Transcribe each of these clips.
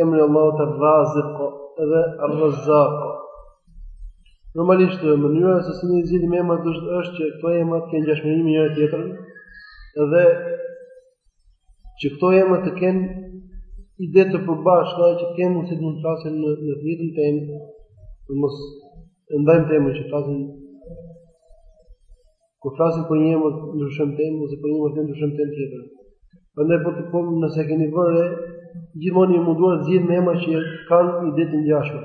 emri i Allahut Ar-Raziq dhe Ar-Razzaq. Normalisht mënyra se si ne zgjidhim emrat është që këto emra të kenë ngjashmëri me njëra tjetrën dhe që këto emra të kenë ide të përbashkëta që të kemi mundësi të mund të flasim në në të njëjtën temë, të mos ndajmë temën që flasin Kur flasim për një emër, ndryshojmë temë ose për një emër të ndryshojmë temë tjetër. Prandaj po të them, nëse keni vënë re, gjithmonë jam munduar të zgjedhim emra që kanë ide të ngjashme.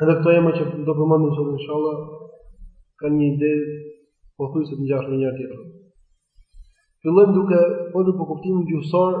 Edhe këto emra që do të marrim sot inshallah kanë një ide pothuajse të ngjashme me njëra tjetrën. Fillojmë duke folur për kuptimin gjuhësor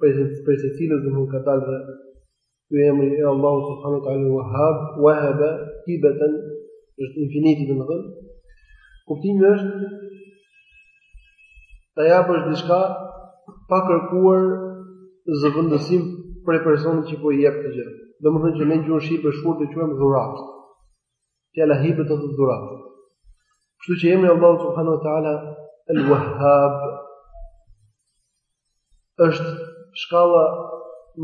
prej prej së cilës do mund ka dalë dhe ky emri i Allahut subhanahu wa taala Wahhab, Wahaba, Hibatan, është infiniti domethënë. Kuptimi është ta japësh diçka pa kërkuar zëvendësim prej personit që po i jep këtë gjë. Domethënë që në gjuhën shqipe është sikur e quajmë dhuratë. Fjala hibe do të dhuratë. Kështu që emri i Allahut subhanahu wa taala El-Wahhab është shkalla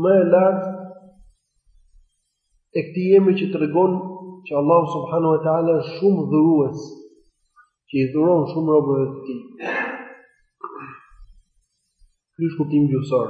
më e lartë e këtij emri që tregon që Allahu subhanahu wa taala është shumë dhurues, që i dhuron shumë robërve të tij. Ky është kuptimi gjuhësor.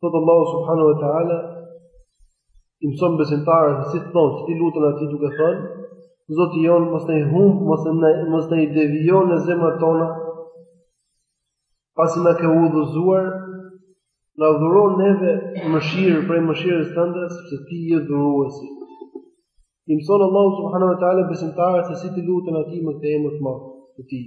Thotë Allahu subhanahu wa taala i mëson besimtarët se si të thonë, si t'i luten atij duke thënë, Zoti jonë mos na i humb, mos na mos na i devijo neve zemrat tona. Pasi na ke udhëzuar, na dhuro neve mëshirë prej mëshirës tënde, sepse ti je dhuruesi. I mëson Allahu subhanahu wa taala besimtarët se si t'i luten atij me këtë emër të madh të tij.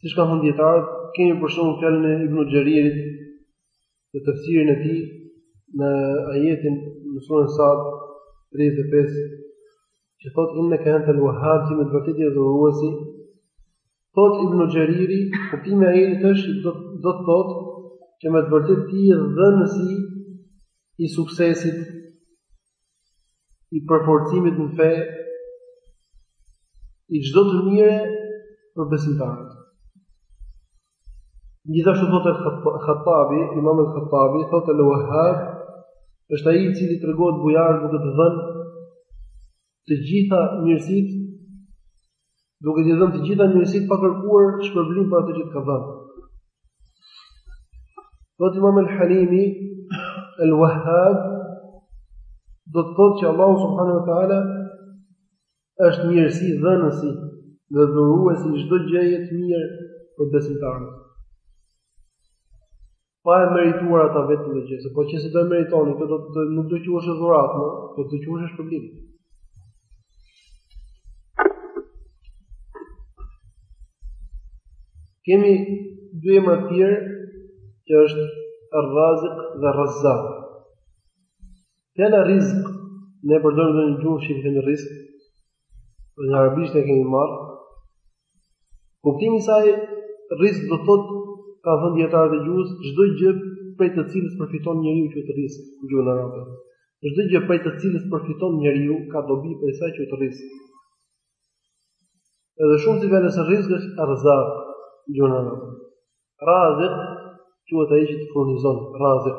Siç kanë thënë dietarët, kemi për shembull fjalën e Ibn Xheririt në tafsirin e tij në ajetin në surën Sad 35 që thot inna ka anta al-wahhab që me të vërtetë ti je dhuruesi thot Ibn Xheriri kuptimi i ajetit është do të thotë që me të vërtetë ti je dhënësi i suksesit i përforcimit në fe i çdo të mire për besimtarët. Gjithashtu thotë Khattabi, Imam al-Khattabi thotë al-Wahhab është ai i cili tregohet bujar duke të dhënë të gjitha mirësitë duke t'i dhënë të gjitha mirësitë pa kërkuar shpërblim për atë që të ka dhënë. Thotë Imam al-Halimi al-Wahhab do të thotë që Allahu subhanahu wa taala është mirësi dhënësi dhe dhuruesi i çdo gjëje të mirë për besimtarët. pa e merituar ata këtë gjë, se po që se do e meritonin këtë gjë nuk do quheshe dhuratë më, po do quheshe shpërblim. Kemi dy emra të tjerë që është Ar-Raziq dhe Ar-Razzaq. Fjala rizq ne e përdorim dhe në gjuhën shqipe rizq. Nga arabishtja e kemi marrë Kuptimi i saj rizq do të thotë kanë thënë dietarët e gjuhës çdo gjë prej të cilës përfiton njeriu quhet rizq në gjuhën arabe. Çdo gjë prej të cilës përfiton njeriu ka dobi prej saj quhet rizq. Edhe shumësi i fjalës rizq është arzak në gjuhën arabe. Razik quhet ai që të furnizon, razik.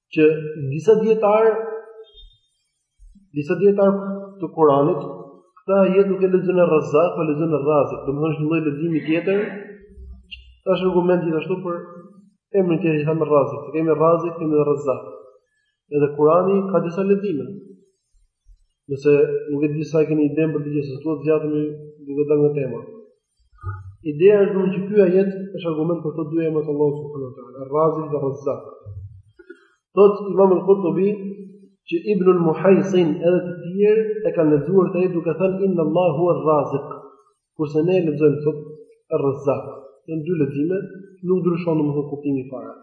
që disa dietar disa dietar të Kuranit këtë ajet nuk e lexojnë Ar-Razzaq, po e lexojnë Ar-Raziq, domethënë një lloj leximi tjetër. Është argument gjithashtu për emrin tjetër që thamë Ar-Raziq. Kemi Raziq, kemi Razzaq. Edhe Kurani ka disa lexime. Nejse, nuk e di sa keni ide për këtë gjë, s'do të zgjatemi duke dalë nga tema. Ideja është që ky ajet është argument për të dy emrat e Allahut subhanuhu teala, Ar-Raziq dhe Ar-Razzaq. Thot Imam al-Qurtubi që Ibn al-Muhaysin edhe të tjerë e kanë lexuar këtë ajet duke thënë inna Allahu huwa ar-Raziq. Kurse ne lexojmë thot Ar-Razzaq. Janë dy lexime, nuk ndryshon domethënë kuptimi fare.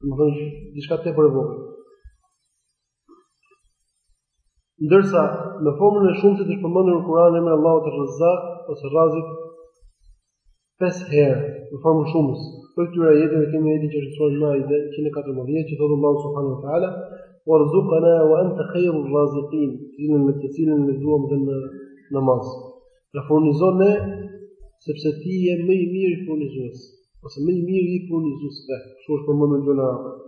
Domethënë diçka tepër e vogël. Ndërsa në formën e shumtë është përmendur në Kur'an emri i Allahut Ar-Razzaq ose Razik pesë herë në formën shumës. Prej këtyre ajeteve kemi ajetin që është te surja Maide 114 që thotë Allahu subhanahu wa taala warzuqna wa anta khayrul raziqin, e themi te duaja dhe në namaz. Pra furnizona ne sepse ti je më i miri furnizues, ose më i miri i furnizuesve. Kështu është përmendur në Kur'an.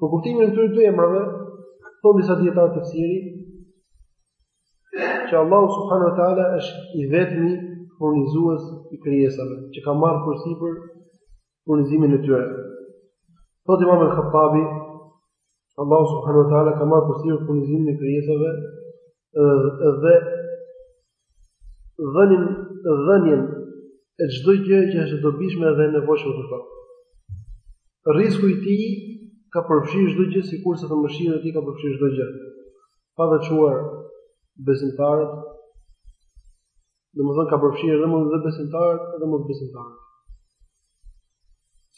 Për kuptimin e këtyre dy emrave, thonë disa dietarë tefsiri që Allahu subhanahu wa taala është i vetmi furnizues i krijesave, që ka marrë përsipër furnizimin e tyre. Thotë Imam al-Khattabi, Allahu subhanahu wa taala ka marrë përsipër furnizimin e krijesave dhe dhënien e çdo gjë që është e dobishme dhe e nevojshme për to. Risku i tij ka përfshirë çdo gjë sikurse dhe mëshira e tij ka përfshirë çdo gjë. Pa veçuar besimtarët Domethënë ka përfshirë edhe mund edhe besimtarët edhe mos besimtarët.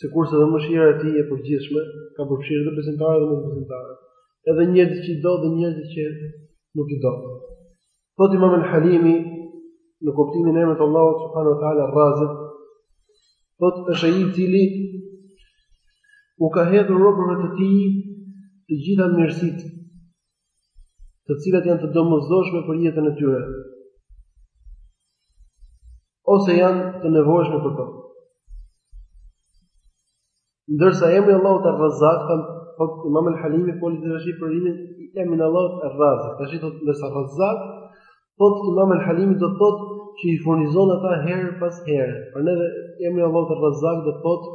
Sikurse edhe mëshira e tij e përgjithshme ka përfshirë edhe besimtarët edhe mos besimtarët. Edhe njerëzit që i do dhe njerëzit që nuk i do. Thot Imam al-Halimi në kuptimin e emrit të Allahut subhanahu wa taala Razik, thot është ai i cili u ka hedhur robërve të tij të gjitha mirësitë të cilat janë të domosdoshme për jetën e tyre ose janë të nevojshme për to. Ndërsa emri i Allahut Ar-Razzaq, thot po Imam Al-Halimi po lidhë tash për emrin e Allahut Ar-Razzaq. Tash thot ndërsa Razzaq, thot Imam Al-Halimi do të thotë që i furnizon ata herë pas here. Prandaj emri i Allahut Ar-Razzaq do të thotë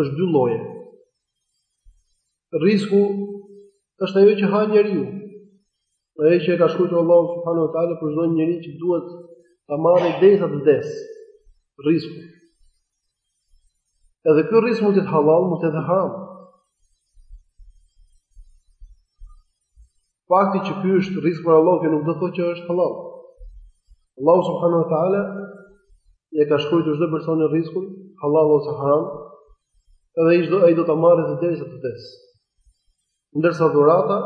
është dy lloje. Rrizku është ajo që ha njeriu. Ajo që e ka shkruar Allahu subhanahu wa taala për çdo njeri që duhet ta marrë derisa të vdes. Rrizku. Edhe ky rrizk mund të jetë halal, mund të jetë haram. Fakti që ky është rrizk prej Allahut kjo nuk do të thotë që është halal. Allah subhanahu wa taala e ka shkruar çdo personi rrizkun halal ose haram, edhe ai do ai do ta marrë atë derisa të vdes. Ndërsa dhurata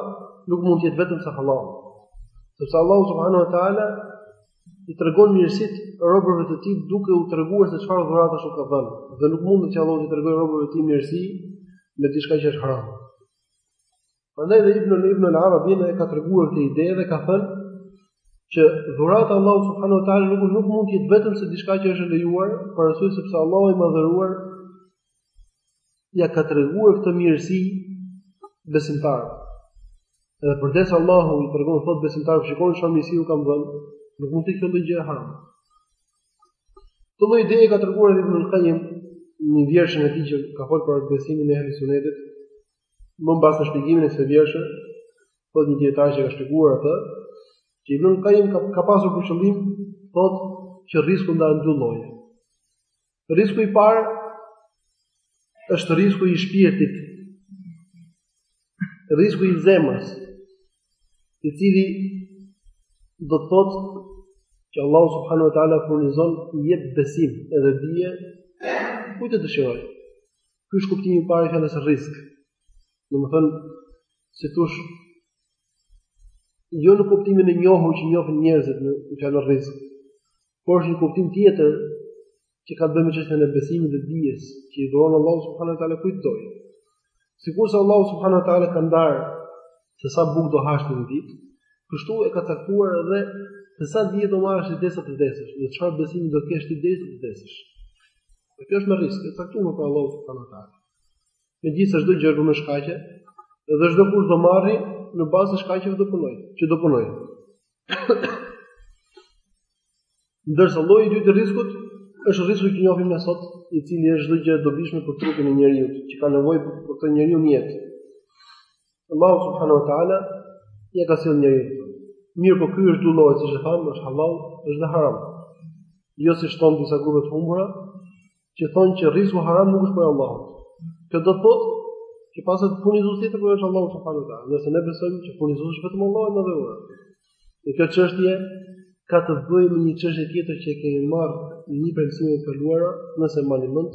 nuk mund të jetë vetëm se halal. Sepse Allah subhanahu wa taala i tregon mirësit robërve të tij duke u treguar se çfarë dhuratash u ka dhënë. Dhe nuk mund të që Allahu t'u tregojë robërve të tij mirësi me diçka që është haram. Prandaj dhe Ibn Ibn al-Arabi e ka treguar këtë ide dhe ka thënë që dhurata e Allahut subhanahu wa taala nuk nuk mund të jetë vetëm se diçka që është e lejuar, për arsye sepse Allahu i madhëruar ua ka treguar këtë mirësi besimtarëve. Edhe përderisa Allahu i tregon thotë besimtarë, shikoni çfarë mirësi u kam dhënë, nuk mund të jetë ndonjë gjë e haram. Këtë lloj ideje e ka treguar edhe Ibn Qayyim në vjershën e tij që ka folur për besimin e Ehli Sunnetit, Më pas në shpjegimin e kësaj vjershe, thotë një dietar që ka shpjeguar atë, që Ibn Qayyim ka, ka pasur për qëllim thotë që rrizku ndahet dy lloje. Rrizku i parë është rrizku i shpirtit, rrizku i zemrës, i cili do të thotë që Allahu subhanahu wa taala furnizon jep besim edhe dije kujt të dëshirojë. Ky është kuptimi i parë i fjalës risk. Domethënë, si thosh, jo në kuptimin e njohur që njohin njerëzit në fjalën risk, por është një kuptim tjetër që ka të bëjë me çështjen e besimit dhe dijes, që i dhuron Allahu subhanahu wa taala kujtdo. Sikurse Allahu subhanahu wa taala ka ndarë se sa bukë do hash në ditë, kështu e ka caktuar edhe se sa dije do marrësh derisa të vdesësh, në çfarë besimi do kesh ti derisa të vdesësh. Dhe kjo është me risk, e caktuar prej Allahut subhanahu wa taala. Megjithëse çdo gjë është me shkaqe, dhe çdo kush do marri në bazë të shkaqeve do punoj, që do punoj. Ndërsa lloji i dytë i riskut është risku që njohim ne sot, i cili është çdo gjë e dobishme për trupin e njeriu, që ka nevojë për të njeriu në jetë. Allahu subhanahu wa taala ia ka sjellë njeriut. Mirëpo ky është dy lloje, siç e thamë, është halal, është dhe haram. Jo siç thonë disa grupe të humbura, që thonë që risku haram nuk është prej Allahut. Kjo do të thotë që paska furnizues tjetër përveç Allahut subhanahu wa taala. Nëse ne besojmë që furnizues është vetëm Allahu i madhëruar. Në këtë çështje ka të bëjë me një çështje tjetër që e kemi marrë në një mësim të kaluar, nëse mbani mend.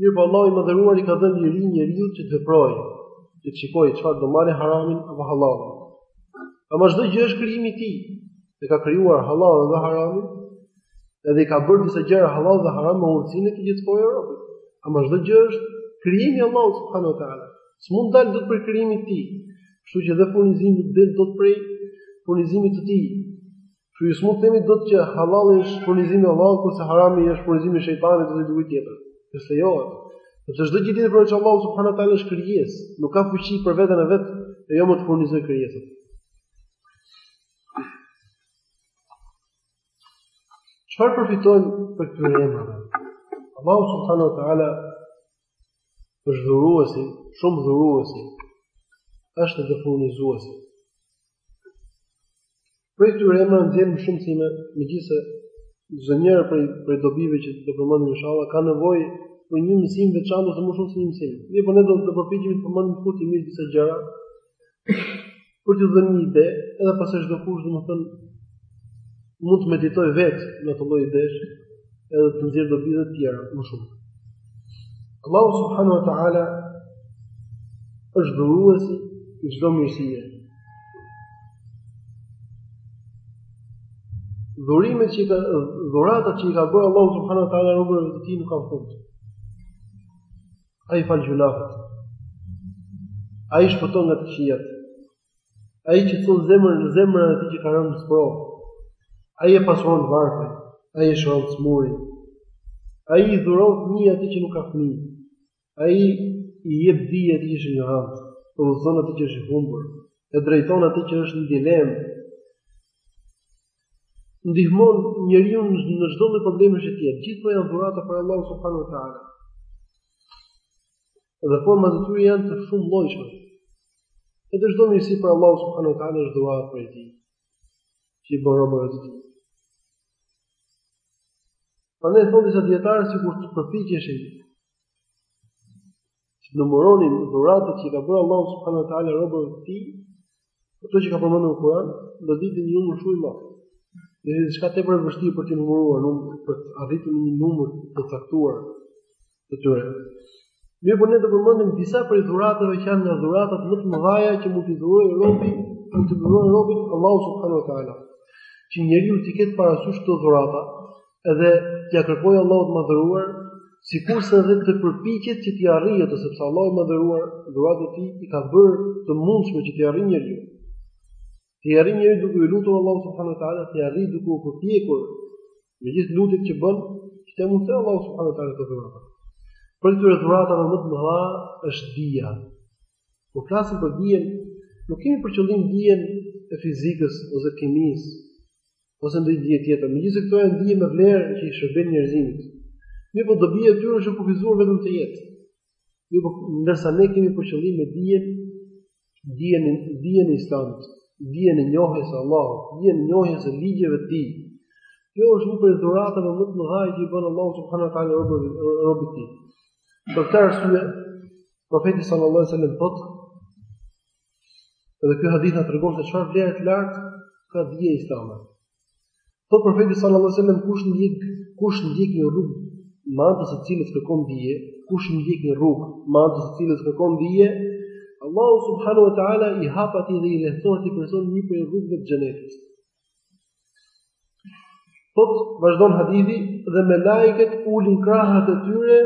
Mirëpo Allahu i madhëruar i ka dhënë liri njeriut që të veprojë, që të shikojë çfarë do marë haramin apo halalin. Ama çdo gjë është krijimi i tij, e ka krijuar halalin dhe haramin, edhe i ka bërë disa gjëra halal dhe haram me urtësinë e tij të sprovojë robët. Ama çdo gjë është krijimi i Allahut subhanahu wa taala. S'mund të dalë dot prej krijimit të tij. Kështu që dhe furnizimi s'del dot prej furnizimit të tij. Kështu që s'mund të themi dot që halali është furnizim i Allahut, kurse harami është furnizim i shejtanit ose dikujt tjetër. Kurrsesi jo. Sepse çdo gjë tjetër përveç Allahut subhanahu wa taala është krijesë, nuk ka fuqi për veten e vet, e jo më të furnizojë krijesat. Çfarë përfitojmë prej këtyre emrave? Allahu subhanahu wa taala është dhuruesi, shumë dhuruesi. Është dhe furnizuesi. Prej këtyre emrave nxjerrim shumë mësime, megjithëse çdo njëra prej prej dobive që do të përmendim inshallah ka nevojë për një mësim të veçantë ose më shumë se një mësim. Mirëpo ne do të përpiqemi të përmendim shkurtimisht disa gjëra për të dhënë një ide, edhe pastaj çdo kush domethënë mund të meditojë vetë në këto lloj idesh. edhe të nxjerrë dobi edhe të tjera më shumë. Allahu subhanahu wa taala është dhuruesi i çdo mirësie. Dhurimet që ka dhuratat që i ka bërë Allahu subhanahu wa taala robërve të tij nuk kanë fund. Ai fal gjynahet. Ai shpëton nga të këqijat. Ai qetëson zemrën, zemrën e atij që ka rënë në sprovë. Ai e pasuron të varfrin, ai e shëron të sëmurin. Ai i dhuron fëmijë atij që nuk ka fëmijë. Ai i jep dije atij që është injorant, e udhëzon atë që është i humbur, e drejton atë që është në dilemë. Ndihmon njeriun në çdo lloj problemi që të jetë. Gjithë këto janë dhurata prej Allahut subhanahu wa taala. Dhe format e tyre janë të shumëllojshme. Çdo mirësi prej Allahut subhanahu wa taala është dhuratë prej tij, që i bën robërve të tij. Prandaj thonë disa dijetarë sikur të përpiqeshim, që të numëronim dhuratat që i ka bërë Allahu subhanahu wa taala robërve të tij, ato që ka përmendur në Kuran, do dilte një numër shumë i madh. Diçka tepër e vështirë për t'i numëruar, për të arritë një numër të caktuar, të tyre. Mirëpo ne do përmendim disa prej dhuratave që janë nga dhuratat më të mëdha që mund t'i dhurojë robit, mund t'i dhurojë robit Allahu subhanahu wa taala. Që njeriu t'i ketë parasysh këto dhurata, edhe t'ia kërkojë Allahut të madhëruar, sikurse edhe të përpiqet që t'i arrijë ato, sepse Allahu i madhëruar dhuratat e tij i ka bërë të mundshme që t'i arrijë njeriu. T'i arrijë njeriu duke e lutur Allahun subhanahu wa taala, t'i arrijë duke u përpjekur Me gjithë lutjet që bën, që t'ia mundësojë Allahu subhanahu wa ta'ala këto dhurata. Prej këtyre dhuratave më të mëdha është dija. Kur flasim për dijen, nuk kemi për qëllim dijen e fizikës ose kimisë, ose ndonjë dije tjetër. Megjithëse këto janë dije me vlerë që i shërbejnë njerëzimit. Mirëpo dobia e tyre është e kufizuar vetëm te jeta. Mirëpo, ndërsa ne kemi për qëllim me dijen, dijen, dijen e islamit, dijen e njohjes së Allahut, dijen e njohjes së ligjeve të tij. Kjo është një prej dhuratave më të mëdha që i bën Allahu subhanahu wa taala robit të tij. Për këtë arsye, profeti sallallahu alajhi wasallam thotë, Edhe ky hadith na tregon se çfarë vlere të lartë ka dija islame. Thotë profeti sallallahu alajhi wasallam kush ndjek kush ndjek një rrugë me anë të së cilës kërkon dije, kush ndjek një rrugë me anë të së cilës kërkon dije, Allahu subhanahu wa taala i hap atij dhe i lehtëson atij personi një prej rrugëve të xhenetit. Thotë, vazhdon hadithi dhe melaiket ulin krahët e tyre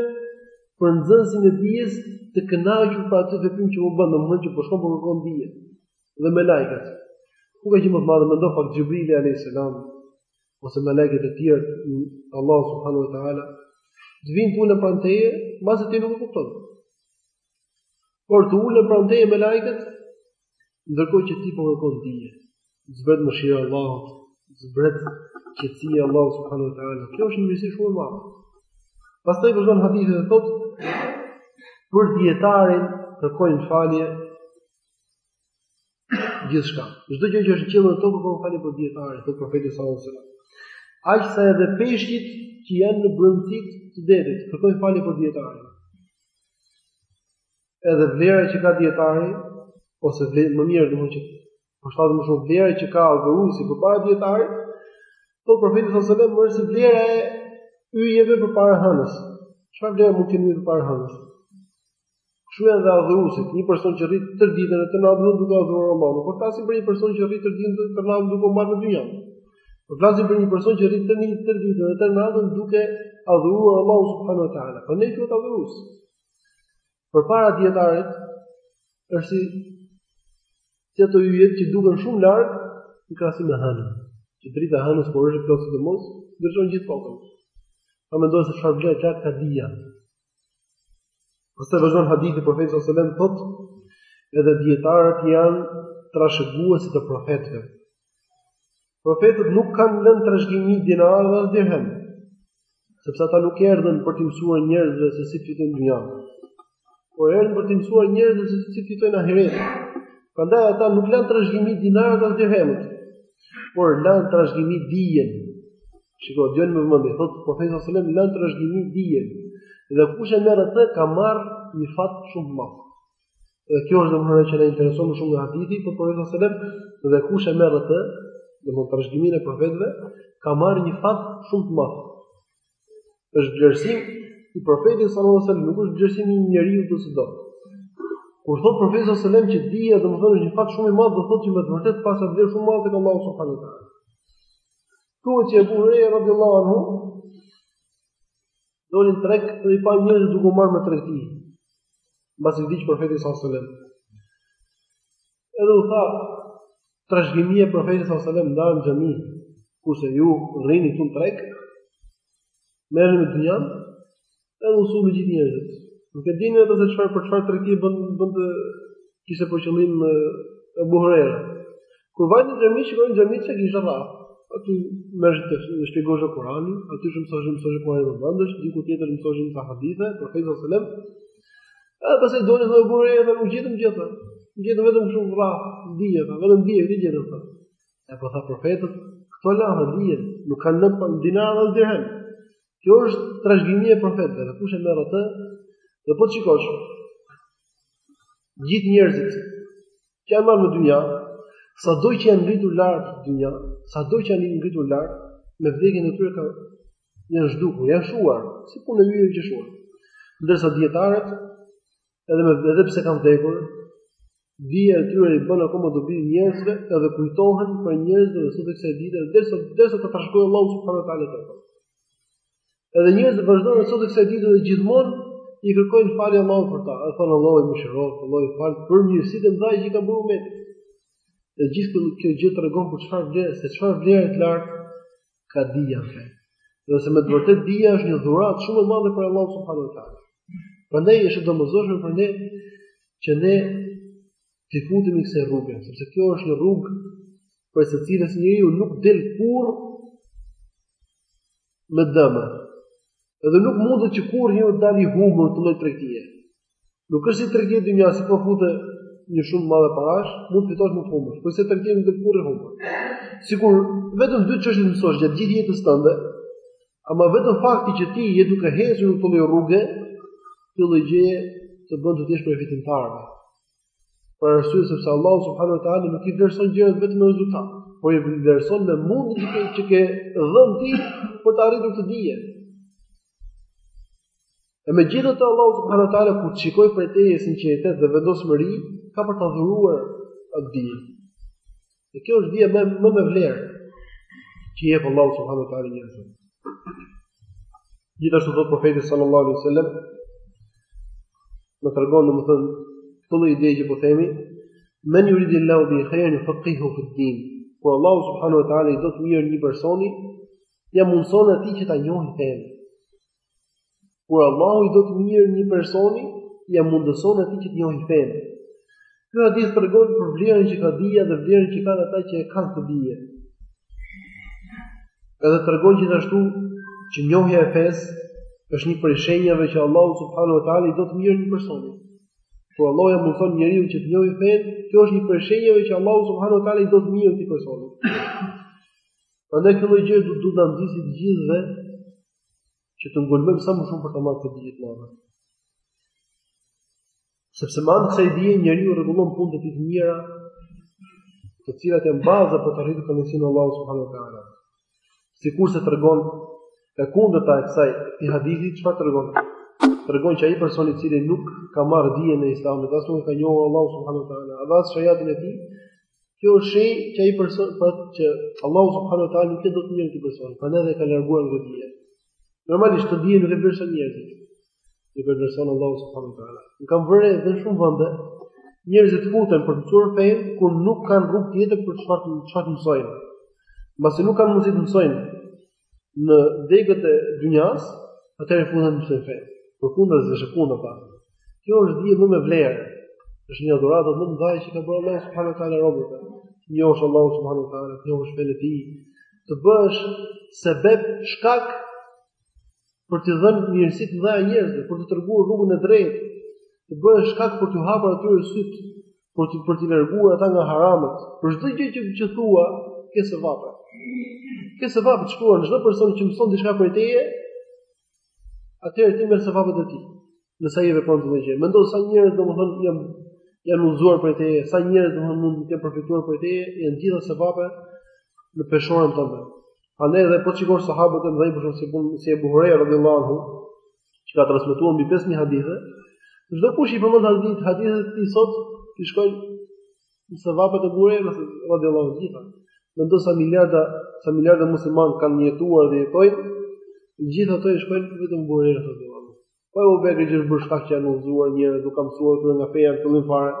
për nxënësin e dijes të kënaqur për atë veprim që po bën, domethënë që po shkon po kërkon dije. Dhe melaiket. Ku ka gjë më të madhe mendo pak Xhibrili alayhis salam ose melaiket e tjerë të Allahut subhanahu wa taala të vijnë të ulen pranë teje, mbase ti nuk e kupton. Por të ulen pranë teje melaiket, ndërkohë që ti po kërkon dije. Zbret mëshira e Allahut, zbret qetësia e Allahut subhanuhu teala. Kjo është një mirësi shumë e madhe. Pastaj vazhdon hadithi dhe thotë për dijetarin kërkojnë falje Gjithçka. Çdo gjë që është në qiej dhe në tokë kërkon falje për dietarin, thotë profeti sallallahu alajhi wasallam. Aq sa edhe peshqit që janë në brendësi të detit, kërkojnë falje për dietarin. Edhe vlera që ka dietari ose më mirë domethënë që përshtatet më shumë vlera që ka adhuruesi përpara dietarit, thotë profeti sallallahu alajhi wasallam është si vlera e yjeve përpara hënës. Çfarë vlera mund të kenë përpara hënës? Kështu janë dhe adhuruesit, një person që rri tërë ditën e tërë natën duke adhuruar Allahun, pa le pastaj për një person që rri tërë ditën e tërë natën duke u marrë me dynja. Po flasim për një person që rri tërë ditën tërë ditën e tërë natën duke adhuruar Allahun subhanuhu te ala. Po ne këtu te adhuruesi. Përpara dietarit është si ato yjet që duken shumë larg në krahasim me hënën. Që drita e hënës kur është e plotë sidomos, ndriçon gjithë tokën. Pa mendoni se çfarë vlere ka ka dija? Pastaj vazhdon hadithi, profeti sallallahu alajhi wasallam thotë edhe dietarët janë trashëgues të profetëve. Profetët nuk kanë lënë trashëgimi dinarë e as dirhem, sepse ata nuk erdhën për t'i mësuar njerëzve se si të fitojnë dynjanë, por erdhën për t'i mësuar njerëzve se si të fitojnë ahiretin. Prandaj ata nuk lanë trashëgimi dinarët as dirhemët, por lanë trashëgimi dijen. Shiko, dëgjoni me vëmendje, thotë profeti sallallahu alajhi wasallam, lanë trashëgimi dijen. Dhe kush e merr atë ka marrë një fat shumë të madh. Dhe kjo është domethënë që na intereson më shumë nga hadithi, thotë profeti sallallahu alajhi wasallam, dhe kush e merr atë, domethënë trashëgiminë e profetëve, ka marrë një fat shumë të madh. Është vlerësim i profetit sallallahu alajhi wasallam, nuk është vlerësim i njeriut dosido. Kur thotë profeti sallallahu alajhi wasallam që dija domethënë është një fat shumë i madh, do të thotë që me të vërtetë paska vlerë shumë të madhe tek Allahu subhanahu wa taala. Thuhet që Abu Huraira radhiyallahu anhu doli në treg dhe i pa njerëzit duke u marrë me tregti. Mbasi vdiq profeti sallallahu alajhi wasallam. Edhe u tha trashëgimia e profetit sallallahu alajhi wasallam ndahet në xhami, kurse ju rrini këtu në treg, merreni me dynjan, edhe u sulën gjithë njerëzit. Nuk e dinin ata se çfarë për çfarë tregti bën bën të kishte për qëllim Ebu Hurejra. Kur vajtën në xhami, shikojnë në xhami se kishte gjë. Aty merreshin të shpjegonin Kur'anin, aty mësonin, mësonin Kur'anin në vendësh, diku tjetër mësonin hadithe të profetit sallallahu alajhi wasallam. Edhe pse o Ebu Hurejra, nuk gjetëm gjë. Gjetëm vetëm shumë vra, dije, vetëm dije, dije. E po tha profetët, këto lanë, dije, nuk kanë lënë as dinar as dirhem. Kjo është trashëgimia e profetëve, dhe kush e merr atë, dhe po të shikosh, gjithë njerëzit, që janë marrë me dynja, sado që janë ngritur lart në dynja, sado që janë ngritur lart, me vdekjen e tyre ka janë zhdukur, janë shuar, si puna e yllit që shuhet. Ndërsa dietarët, Edhe me edhe pse kanë vdekur, dija e tyre i bën akoma dobi njerëzve edhe kujtohen prej njerëzve dhe sot e kësaj dite derisa derisa të trashëgojë Allahu subhanahu wa taala tokën. Edhe njerëzit vazhdojnë sot e kësaj dite dhe gjithmonë i kërkojnë falje Allahut për ta. E thonë Allahu e mëshiroftë, Allahu i faltë për mirësitë e ndaj që ka bërë me. Dhe gjithë kjo gjë tregon për çfarë vlerë, se çfarë vlerë të lartë ka dija e fesë. Dhe se me të vërtetë dija është një dhuratë shumë e madhe prej Allahut subhanahu wa taala. Prandaj është e domosdoshme për ne që ne t'i futemi kësaj rruge, sepse kjo është një rrugë prej së cilës njeriu nuk del kurrë me dëm. Edhe nuk mundet që kurrë njeriu të dali i humbur në këtë lloj tregtie. Nuk është si tregtia e dynjasë, po fute një shumë madhe parash, mund të fitosh mund të humbësh. Por në këtë tregti nuk del kurrë i humbur. Sikur vetëm dy çështje të mësosh gjatë gjithë jetës tënde, ama vetëm fakti që ti je duke ecur në këtë rrugë, kjo lloj gjëje të bën të jesh prej fitimtarëve. Për arsye sepse Allahu subhanahu wa taala nuk i vlerëson gjërat vetëm me rezultat, por i vlerëson me mundin që ke dhënë ti për ta arritur këtë dije. E megjithatë Allah subhanu ta'ala kur të shikojë prej teje sinqeritet dhe vendosmëri, ka për të ta dhuruar atë dije. Dhe kjo është dija më, më me vlerë që ja jep Allah subhanu ta'ala njerëzve. Gjithashtu thotë profeti sallallahu alaihi sallam, na tregon, domethënë, këtë lloj ideje që po themi, men juridil-lahu bihi khajren jufekihhu fi din, kur Allah subhanu ta'ala i do të mirën një personi, Ja mundëson atij që ta njohi fenë. Kur Allahu i do të mirën një personi, ja mundëson atij që të njohi fenë. Ky hadith tregon për vlerën që ka dija dhe vlerën që kanë ata që e kanë këtë dije. Edhe tregon gjithashtu që njohja e fesë është një prej shenjave që Allahu subhanahu wa taala i do të mirën një personi. Kur Allahu ja mundëson njeriut që të njohi fenë, kjo është një prej shenjave që Allahu subhanahu wa taala i do të mirën një personi. Andaj kjo gjë duhet të na nxisë të gjithëve që të ngulmojmë sa më shumë për të marrë këtë dije marrë. Sepse me anë të kësaj dije njeriu rregullon punët e tij të mira, të cilat janë baza për të arritur kënaqësinë e Allahut subhanuhu teala. Sikurse tregon e kundërta e këtij hadithit, çfarë tregon? Tregon që ai person i cili nuk ka marrë dijen e Islamit, as nuk ka njohur Allahun subhanuhu teala, as sheriatin e tij, Kjo është shenjë që ai person thotë po, që Allahu subhanahu wa taala nuk i do të mirën këtij personi, prandaj dhe e ka larguar nga dija. Normalisht këtë dijen nuk e vlerësojnë njerëzit. Por e vlerëson Allahu subhanahu wa taala. Unë kam vënë re dhe shumë vende njerëzit futen për të mësuar fenë kur nuk kanë rrugë tjetër për çfarë çfarë mësojnë. Mbasi nuk kanë mundësi të mësojnë në degët e dynjas, atëherë futen në fe. Përkundër se është kundër pa. Kjo është dije më me vlerë. Është një nga dhuratat më të mëdhaja që ka bërë Allahu subhanahu wa taala robëve. Të njohësh Allahun subhanahu wa taala, të njohësh fenë e tij. Të bësh sebep shkak për t'i dhënë mirësi të mëdhaja njerëzve, për t'u treguar rrugën e drejtë, të bëhesh shkak për t'u hapur atyre sytë, për të për t'i larguar ata nga haramet. Për çdo gjë që që thua, ke sevape. Ke sevape të shkruara, çdo person që mëson diçka prej teje, atëherë ti merr sevapet e tij. Nëse ai vepron çdo gjë. Mendo sa njerëz domethënë janë janë udhëzuar prej teje, sa njerëz domethënë mund të kenë përfituar prej teje, janë gjitha sevape në peshoren tënde. Prandaj edhe po shikosh sahabët e mëdhenj për shkak se pun si Ebu Hurejra radhiyallahu anhu, që ka transmetuar mbi 5000 hadithe, çdo kush i përmend hadith, hadithet e tij sot i shkojnë në sevapet Ebu Hurejrës radhiyallahu anhu gjitha. Mendo sa miliarda, sa miliarda muslimanë kanë jetuar dhe jetojnë, gjithë ato i shkojnë vetëm Ebu Hurejrës radhiyallahu anhu. Po Ebu Bekri që është bërë shkak që janë udhëzuar njerëz, u ka mësuar këtyre nga feja në fillim fare.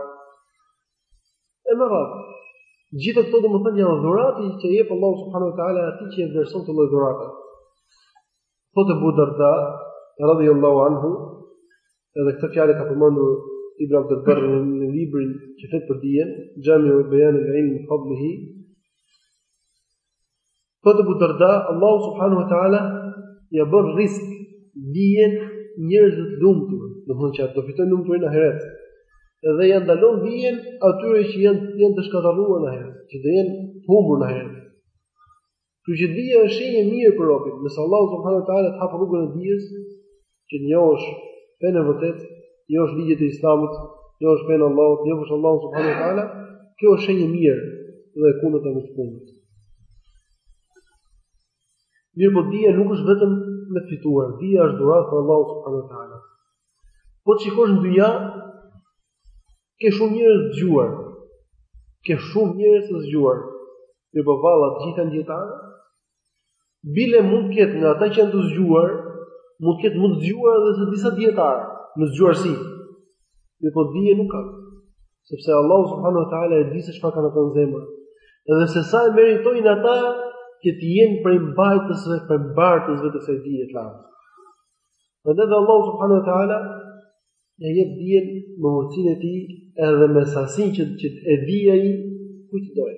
E me radhë. Gjithë këto domethënë janë dhurata që jep Allahu subhanahu wa taala atij që e vlerëson këtë lloj dhurate. Thotë Abu Darda radhiyallahu anhu edhe këtë fjalë e ka përmendur Ibn Abdul Barr në librin që flet për dijen, Jami'u Bayan al-Ilm wa Fadlihi. Thotë Abu Darda, Allahu subhanahu wa taala ia bën rrisk dijen njerëzve të lumtur, domethënë që do fitojnë lumturinë në ahiret. Dhe ia ndalon dijen atyre që janë janë të shkatërruar në ahiret, që do jenë të humbur në ahiret. Kështu që dija është shenjë e mirë për robin, nëse Allahu subhanahu wa taala të hap rrugën e dijes, Të njohësh fenë e vërtetë, të njohësh ligjet e Islamit, të njohësh fenë e Allahut, të njohësh Allahun subhanahu wa taala, kjo është shenjë e mirë dhe e kundërta e moskullës. Mirëpo dija nuk është vetëm me të fituar, dija është dhuratë prej Allahut subhanahu wa ta'ala. Po të shikosh në dynja, ke shumë njerëz të zgjuar, ke shumë njerëz të zgjuar, mirëpo vallë a të gjithë janë dijetarë, Bile mund të ketë nga ata që janë të zgjuar, mund të ketë më të zgjuar edhe se disa dijetarë në zgjuarsi. Mirëpo dije nuk kanë. Sepse Allahu subhanahu wa taala e di se çfarë kanë ata në zemër. Edhe se sa e meritojnë ata që të jenë prej mbajtësve, prej mbartësve të kësaj dije të lartë. Prandaj dhe Allahu subhanahu wa taala ia jep dijen me urtësinë e tij edhe me sasinë që, që e di ai kujt të dojë.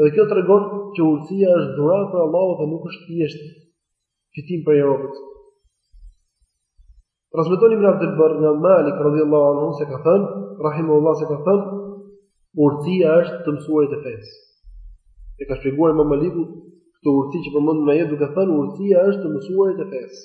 Dhe kjo tregon që urtësia është dhuratë prej Allahut dhe nuk është thjesht fitim për robët. Transmeton Ibn Abdul Barr nga Malik radhiyallahu anhu se ka thënë, rahimahullahu se ka thënë, urtësia është të mësuarit e fesë. E ka shpjeguar Imam Maliku këtë urtësi që përmendur në ajet duke thënë urtësia është të mësuarit e fesë.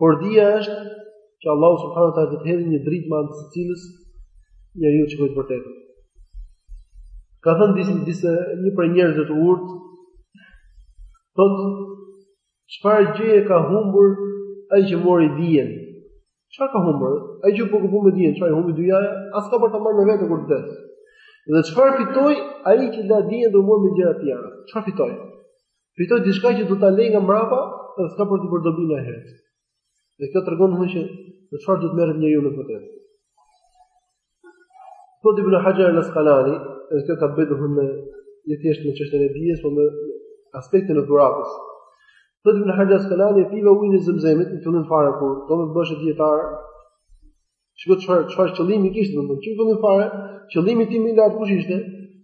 Por dija është që Allahu subhanahu wa taala të hedhë një dritë me anë të së cilës njeriu kupton të vërtetën. Ka thënë disa disa një prej njerëzve të urt, thotë çfarë gjë e ka humbur ai që mori dijen? Çfarë ka humbur? Ai që u preokupua me dijen, çfarë humbi dynja, s'ka për të marrë me vete kur të vdes. Dhe çfarë fitoi ai që la dijen dhe u mor me gjëra të tjera? Çfarë fitoi? Fitoi diçka që do ta lejë nga mbrapa dhe s'ka për t'i bërë dobi në ahiret. Dhe kjo tregon me që me çfarë do të merret njeriu në këtë. Thotë Ibn Haxher Askalani, edhe kjo ka të bëjë domethënë me jo thjesht me çështjen e dijes, por me aspektin e dhuratës. Thotë Ibn Haxher Askalani, piva ujin e zemzemit, në fillim fare kur do të bëhesha dietar, Shiko çfarë çfarë qëllimi kishte, domethënë që në fillim fare, qëllimi i tij më i lartë kush ishte?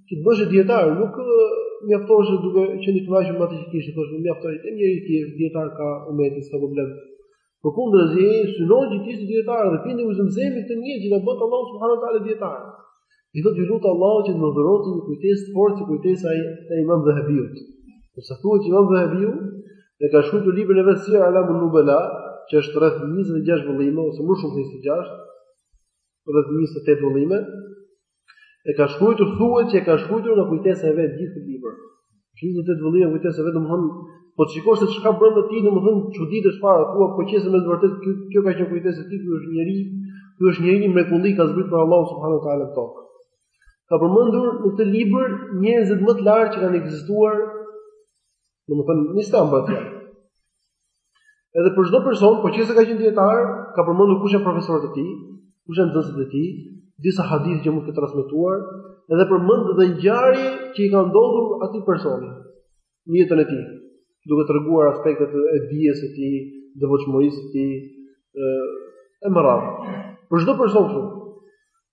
Që të bëheshe dietar, nuk mjaftoheshe duke qenë i kënaqur me atë që kishte, të thoshte më mjafton të jem njeri i thjeshtë, dietar ka umeti s'ka problem. Përkundrazi, synonte që të ishte dietar dhe pinte ujë zemzemi me nijet që ta bënte Allahu subhanahu teala dietar. I thotë iu luta Allahut që të më dhuronte një kujtesë të fortë si kujtesa e Imam Dhehebiut. Sepse thuhet që Imam Dhehebiu e ka shkruar librin e vet Sijer Alamun Nubela, që është rreth 26 vëllime ose më shumë se 26, rreth 28 vëllime. E ka shkruar thuhet që e ka shkruar nga kujtesa e vet gjithë librin. 28 vëllime nga kujtesa e vet domethënë po të shikosh se çka brenda tij, domethënë çuditesh fare, thua po qe se me të vërtet kjo kjo ka qenë kujtesa e tij, ky është njeri, ky është njeri një mrekulli ka zbritur prej Allahut subhanahu wa taala në tokë. Ka përmendur në këtë libër njerëzit më të lartë që kanë ekzistuar, domethënë në Islam po atje. Edhe për çdo person, po qe se ka qenë dietar, ka përmendur kush janë profesorët e tij, kush janë nxënësit e tij, disa hadithe që mund të ketë transmetuar, edhe përmend edhe ngjarje që i kanë ndodhur atij personi në jetën e tij, duke treguar aspektet e dijes së tij, devotshmërisë së tij, e me radhë. Për çdo person kështu.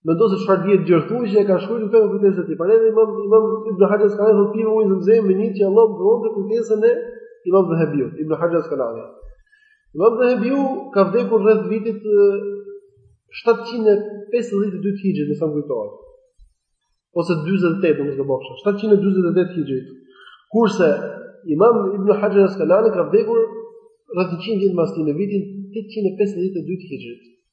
Mendo se çfarë dije të gjerë thuaj që e ka shkruar këto prej kujtesës së tij. Pra edhe imam imam Ibn Hajar Askalani piu ujë zemzem me nijet që Allahu t'i dhuronte kujtesën e Imam Dhehebiut, Ibn Hajar Askalani. Imam Dhehebiu ka vdekur rreth vitit 752 hijrit, me sa më kujtohet. Ose 48, në mos gabofsha. 748 hijrit. Kurse Imam Ibn Hajar Askalani ka vdekur rreth 100 vjet pas tij në vitin 852 hijrit.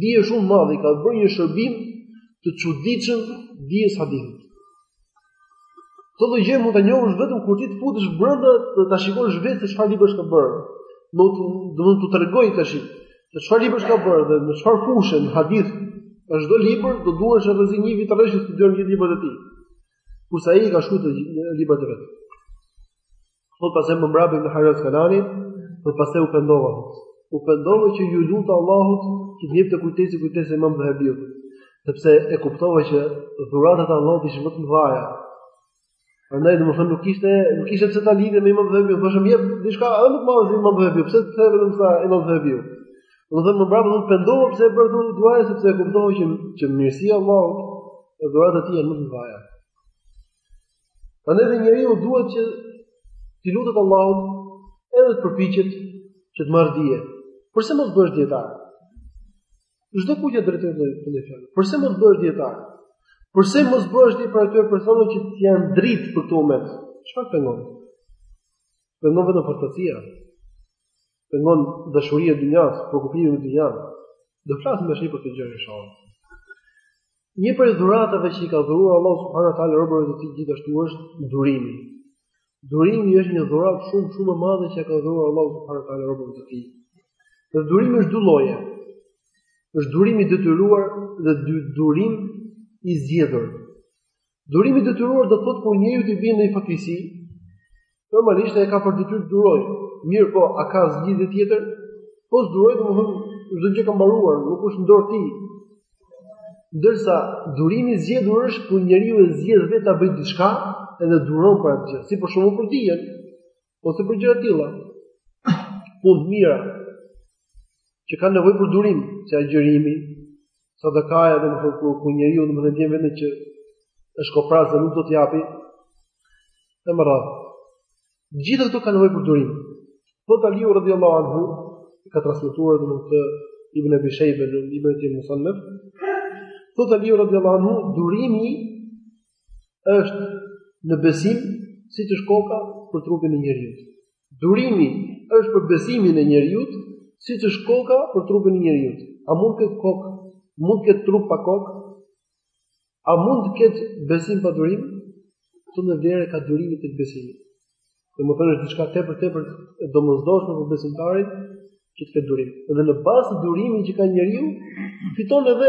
Dije shumë madhe i ka bërë një shërbim të çuditshëm dijes së hadithit. Këtë gjë mund ta njohësh vetëm kur ti të futesh brenda dhe ta shikosh vetë se çfarë libër ka bërë. Do të do të të tregoj tash se çfarë librash ka bërë dhe në çfarë fushe në hadith është çdo libër, do duhesh rrezik një vit rresht të studion një libër të tij. Kurse ai i ka shkruar librat e vet. Po pastaj më mbrapa Ibn Haxher Askalani, po pastaj u pendova. U pendova që iu luta Allahut që të më jepte kujtesë kujtesë Imam Zahabiut, sepse e kuptova që dhuratat e Allahut ishin më të mëdha. Prandaj domethënë nuk kishte, nuk kishte pse ta lidhje me Imam Zahabiun, thoshe më jep diçka edhe më të madhe se Imam Zahabiu, pse të thoshe vetëm sa Imam Zahabiu. Domethënë më mbrapa u pendova pse e bëra këtë dua sepse e kuptova që që mirësia e Allahut e dhuratat e tij janë më të mëdha. Prandaj dhe njeriu duhet që t'i lutet Allahut edhe të përpiqet që të marrë dije. Përse mos bëhesh dietar? Çdokujt i drejtohet kjo fjalë. Përse mos bëhesh dietar? Përse mos bëhesh një prej atyre personave që janë dritë për këtë umet? Çfarë të pengon? Pengon vetëm përtacia. Pengon dashuria e dynjas, shpejt për këtë gjë inshallah. Një prej dhuratave që i ka dhuruar Allahu subhanahu wa taala robërve të tij gjithashtu është durimi. Durimi është një dhuratë shumë shumë e madhe që ka dhuruar Allahu subhanahu wa taala robërve të tij. Dhe durimi është dy lloje. Është durimi i detyruar dhe durim i zgjedhur. Durimi i detyruar do të thotë kur njeriut i vjen një fatkeqësi, normalisht ai ka për detyrë të durojë. Mirëpo, a ka zgjidhje tjetër? Po s'duroi, domethënë çdo gjë ka mbaruar, nuk është në dorë të tij. Ndërsa durimi i zgjedhur është kur njeriu e zgjedh vetë ta bëjë diçka edhe duron për atë gjë, si për shembull për dijen. ose për gjëra të tilla. Punët e mira që kanë nevojë për durim, si agjërimi, sadakaja, domethënë ku, ku njeriu domethënë e di veten që është koprrac dhe nuk do të japi e me radhë. Gjithë këto kanë nevojë për durim. Thotë Aliu radiallahu anhu, e ka transmetuar domethënë Ibn Ebi Shejbe në librin e tij Musannef, thotë Aliu radiallahu anhu, durimi është në besim siç është koka për trupin e njeriut. Durimi është për besimin e njeriut, siç është koka për trupin e njeriut. A mund të ketë kokë, mund të ketë trup pa kokë? A mund të ketë besim pa durim? Këtë vlerë ka durimi te besimi. Domethënë është diçka tepër tepër e domosdoshme për besimtarin që të ketë durim. Dhe në bazë të durimit që ka njeriu, fiton edhe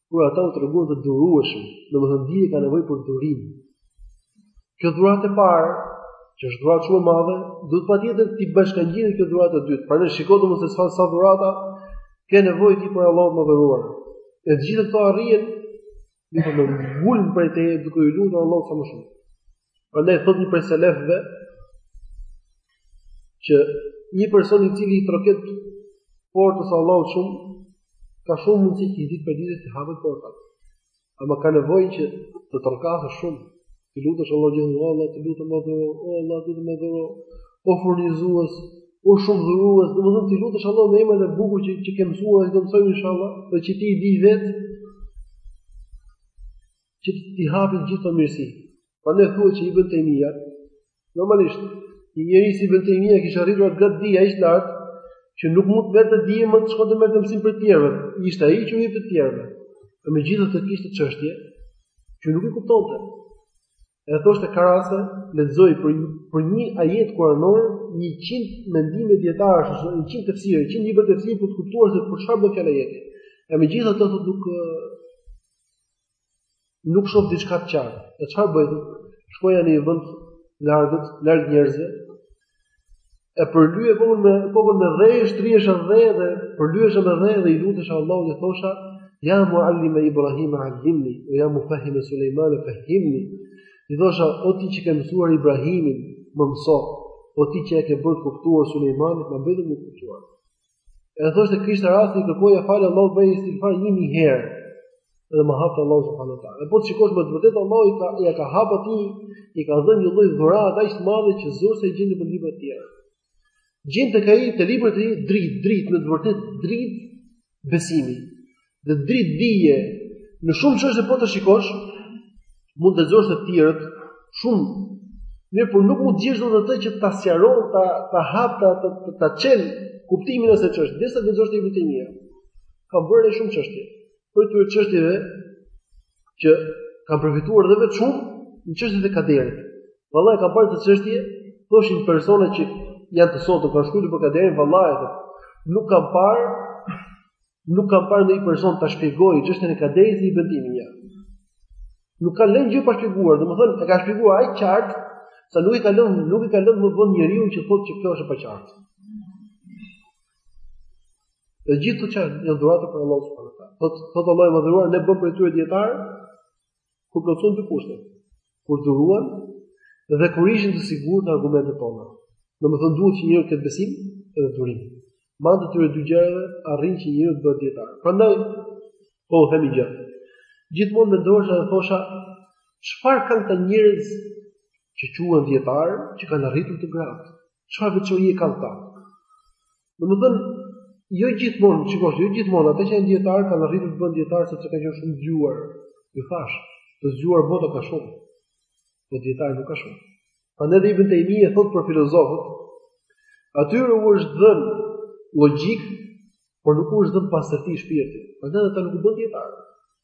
kur ata u treguan të durueshëm, domethënë dije ka nevojë për durim. Kjo dhuratë e parë, që është dhuratë shumë e madhe, duhet patjetër t'i bashkëngjitet kjo dhuratë e dytë. Prandaj shiko domethënë se sa dhurata ke nevojë ti prej Allahut me dhuruar. E të gjitha këto arrihen me të ngulm prej teje duke iu lutur Allahut sa më shumë. Prandaj thotë një prej selefëve që një person i cili i troket portës Allahut shumë ka shumë mundësi që një ditë prej ditësh t'i hapet porta. Ama ka nevojë që të trokasë shumë. T'i lutesh Allahut gjithnjë: o Allah, të lutem më dhuro, o Allah, ti më dhuro, o furnizues, o shumë dhurues, domethënë t'i lutesh Allahut me emrat e bukur që që ke mësuar, do të mësojmë inshallah, dhe që ti i di vetë. që t'i hapen gjithë këto mirësi. Pra thuhet që Ibn Tejmija, normalisht, një njeri si Ibn Tejmija kishte arritur atë gradë dije aq të lartë, që nuk mund të vetë të di më të shkonte të merrte mësim prej të tjerëve, ishte ai që u jepte të tjerëve, e megjithatë kishte çështje, që nuk i kuptonte. E thoshte ka raste, lexoja për, për një ajet kuranor, një qindë mendime dijetarësh, njëqind tefsire, njëqind libra tefsiri për të kuptuar se për çfarë bën fjalë ajeti. E megjithatë thotë nuk, nuk shihja diçka të qartë. E çfarë bëja? Shkoja në një vend të largët, larg njerëzve. E përlyeja kokën me kokën me dhe, shtrihesha në dhe dhe përlyesha me dhe dhe i lutesha Allahut, i thosha: "Ya muallima Ibrahim allimni, wa ya mufahhima Sulejman fahimni." I thosha: "O ti që e ke mësuar Ibrahimin, më mëso. O ti që e ke bërë të kuptuar Sulejmanit, ma bëj të kuptuar." E thoshte kishte raste i kërkoja falje Allahut, bëja istighfar 1000 herë dhe ma hapte Allahu subhanahu wa taala. Po të shikosh me të vërtetë Allahu i ka, ia ka hap atij, i ka dhënë një lloj dhurate aq të madhe që zor se e gjen në libra të tjera. Gjen tek ai te librat dritë, dritë me të vërtetë dritë besimi. dhe dritë dije në shumë çështje po të shikosh, mund të dëgjosh të tjerët shumë mirë, por nuk mund të gjesh dot atë që ta sqaron, ta ta hap, ta ta, ta, ta çel kuptimin e asaj çështje, derisa të dëgjosh te Ibn Tejmija. Ka për shumë çështje. Prej këtyre çështjeve që kam përfituar edhe vetë shumë në çështjet e kaderit. Vallai ka për këtë çështje, thoshin persona që janë të sotë, kanë shkruar për kaderin, vallai nuk kanë parë Nuk kam parë ndonjë person ta shpjegojë çështjen e kaderit si Ibn Tejmija. Nuk ka lënë gjë pa shpjeguar, domethënë e ka shpjeguar aq qartë, sa nuk i ka lënë, nuk i ka lënë më vend njeriut që të thotë që kjo është e paqartë. Të gjitha këto ça janë dhuratë prej Allahut subhanahu wa taala. Po po Allahu me dhuruar neve prej atyre dijetarë, kur plotësuan dy kushte. Kur duruan dhe kur ishin të sigurt në argumentet tona. Domethënë duhet që njeriu të ketë besim dhe durim. Me anë këtyre dy gjërave arrin që njeriu të bëhet dietar. Prandaj po ju them një gjë. Gjithmonë mendohesha dhe thosha çfarë kanë këta njerëz që quhen dietar, që kanë arritur këto gradë. Çfarë veçorie kanë këta? Domethënë, jo gjithmonë, shikosh, jo gjithmonë ata që janë dietarë kanë arritur të bëhen dietarë sepse kanë qenë shumë zgjuar. Ju thashë, të zgjuar bota ka shumë. Po dietarë nuk ka shumë. Prandaj dhe Ibn Tejmije thotë për filozofët, atyre u është dhënë logjikë, por nuk u është dhënë pastërti shpirti. Prandaj ata nuk u bënë dietarë.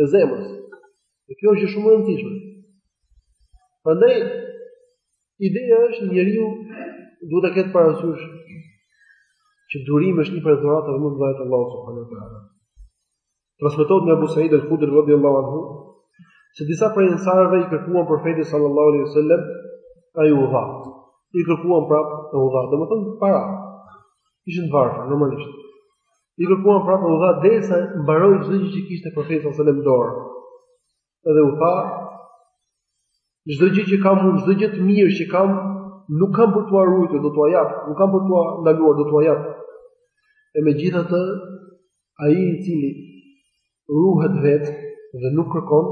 e zemrës. Dhe kjo është shumë e rëndësishme. Prandaj ideja është njeriu duhet të ketë parasysh që durimi është një prej dhuratave më të mëdha të Allahut subhanuhu te ala. Transmetohet nga Abu Sa'id al-Khudri radhiyallahu anhu se disa prej ensarëve i kërkuan profetit sallallahu alaihi wasallam ai u dha. I kërkuan prapë të u dha, domethënë para. Ishin të varfër normalisht. I kërkuan prapë u dha derisa mbaroi çdo gjë që kishte profeti sallallahu alajhi wasallam në dorë. Edhe u tha çdo gjë që kam unë, çdo gjë të mirë që kam, nuk kam për t'ua ruajtur, do t'ua jap, nuk kam për t'ua ndaluar, do t'ua jap. E megjithatë, ai i cili ruhet vetë dhe nuk kërkon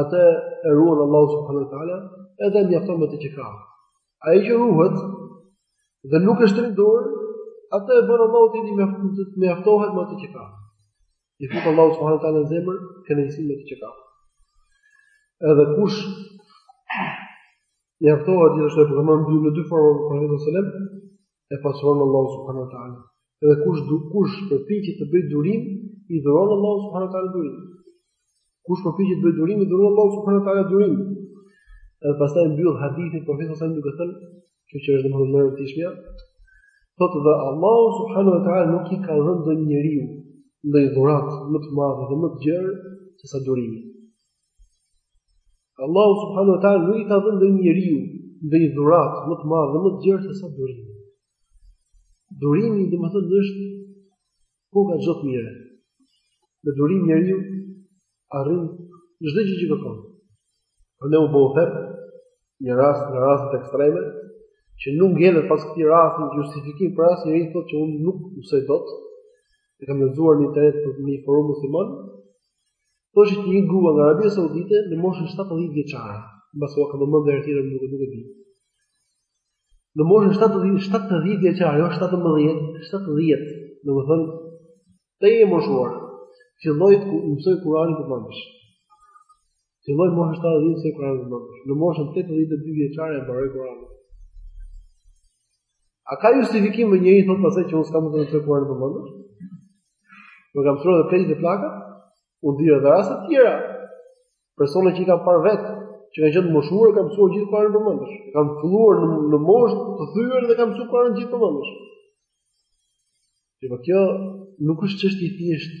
atë e ruan Allahu subhanahu wa taala, edhe mjafton me atë që ka. Ai që ruhet dhe nuk e shtrin dorën, atë e bën Allahu të mjafton të mjaftohet me atë që ka. I fut Allahu subhanahu wa taala në zemër kënaqësinë me atë që ka. Edhe kush mjaftohet dhe gjithashtu e përmend në dy forma për Allahu subhanahu wa taala, e pasuron Allahu subhanahu wa taala. Dhe kush du, kush përpiqet të bëjë durim, i dhuron Allahu subhanahu wa taala durim. Kush përpiqet të bëjë durim, i dhuron Allahu subhanahu wa taala durim. Edhe pastaj mbyll hadithin profeti sa duke thënë, kjo që është domethënë më e rëndësishmja, thotë dhe Allahu subhanahu wa taala nuk i ka dhënë ndonjë njeriu ndonjë dhuratë më të madhe dhe më të gjerë se sa durimi. Allahu subhanahu wa taala nuk i ka dhënë ndonjë njeriu ndonjë dhuratë më të madhe më të gjerë se sa durimi. Durimi do të thotë është koka e çdo të mire. Me durim njeriu arrin çdo gjë që kërkon. Prandaj po ju them një rast nga rastet ekstreme që nuk ngelet pas këtij rasti justifikim për asnjë njeri të thotë që unë nuk mësoj dot. E kam lexuar në internet për një forum musliman Ishte një grua nga Arabia Saudite në moshën 70 vjeçare, mbase ua kam përmendë herë tjetër nuk e nuk e di. Në moshën 70 70 vjeçare, jo 17, 70, domethënë e moshuar. Filloi të mësojë Kur'anin përmendësh. Filloi moshën 70 të mësojë Kur'anin përmendësh. Në moshën 82 vjeçare e mbaroi Kur'anin. A ka justifikim më njeri të thotë pastaj që unë s'kam mundë të mësoj Kur'anin përmendësh? Po kanë mësuar dhe pleq dhe plaka, unë di dhe raste të tjera, persona që i kam parë vetë, që kanë qenë të moshuar, kanë mësuar gjithë Kur'anin përmendësh. Kanë filluar në, në moshë të thyer dhe kanë mësuar Kur'anin gjithë përmendësh. Dhe po kjo nuk është çështje e thjeshtë.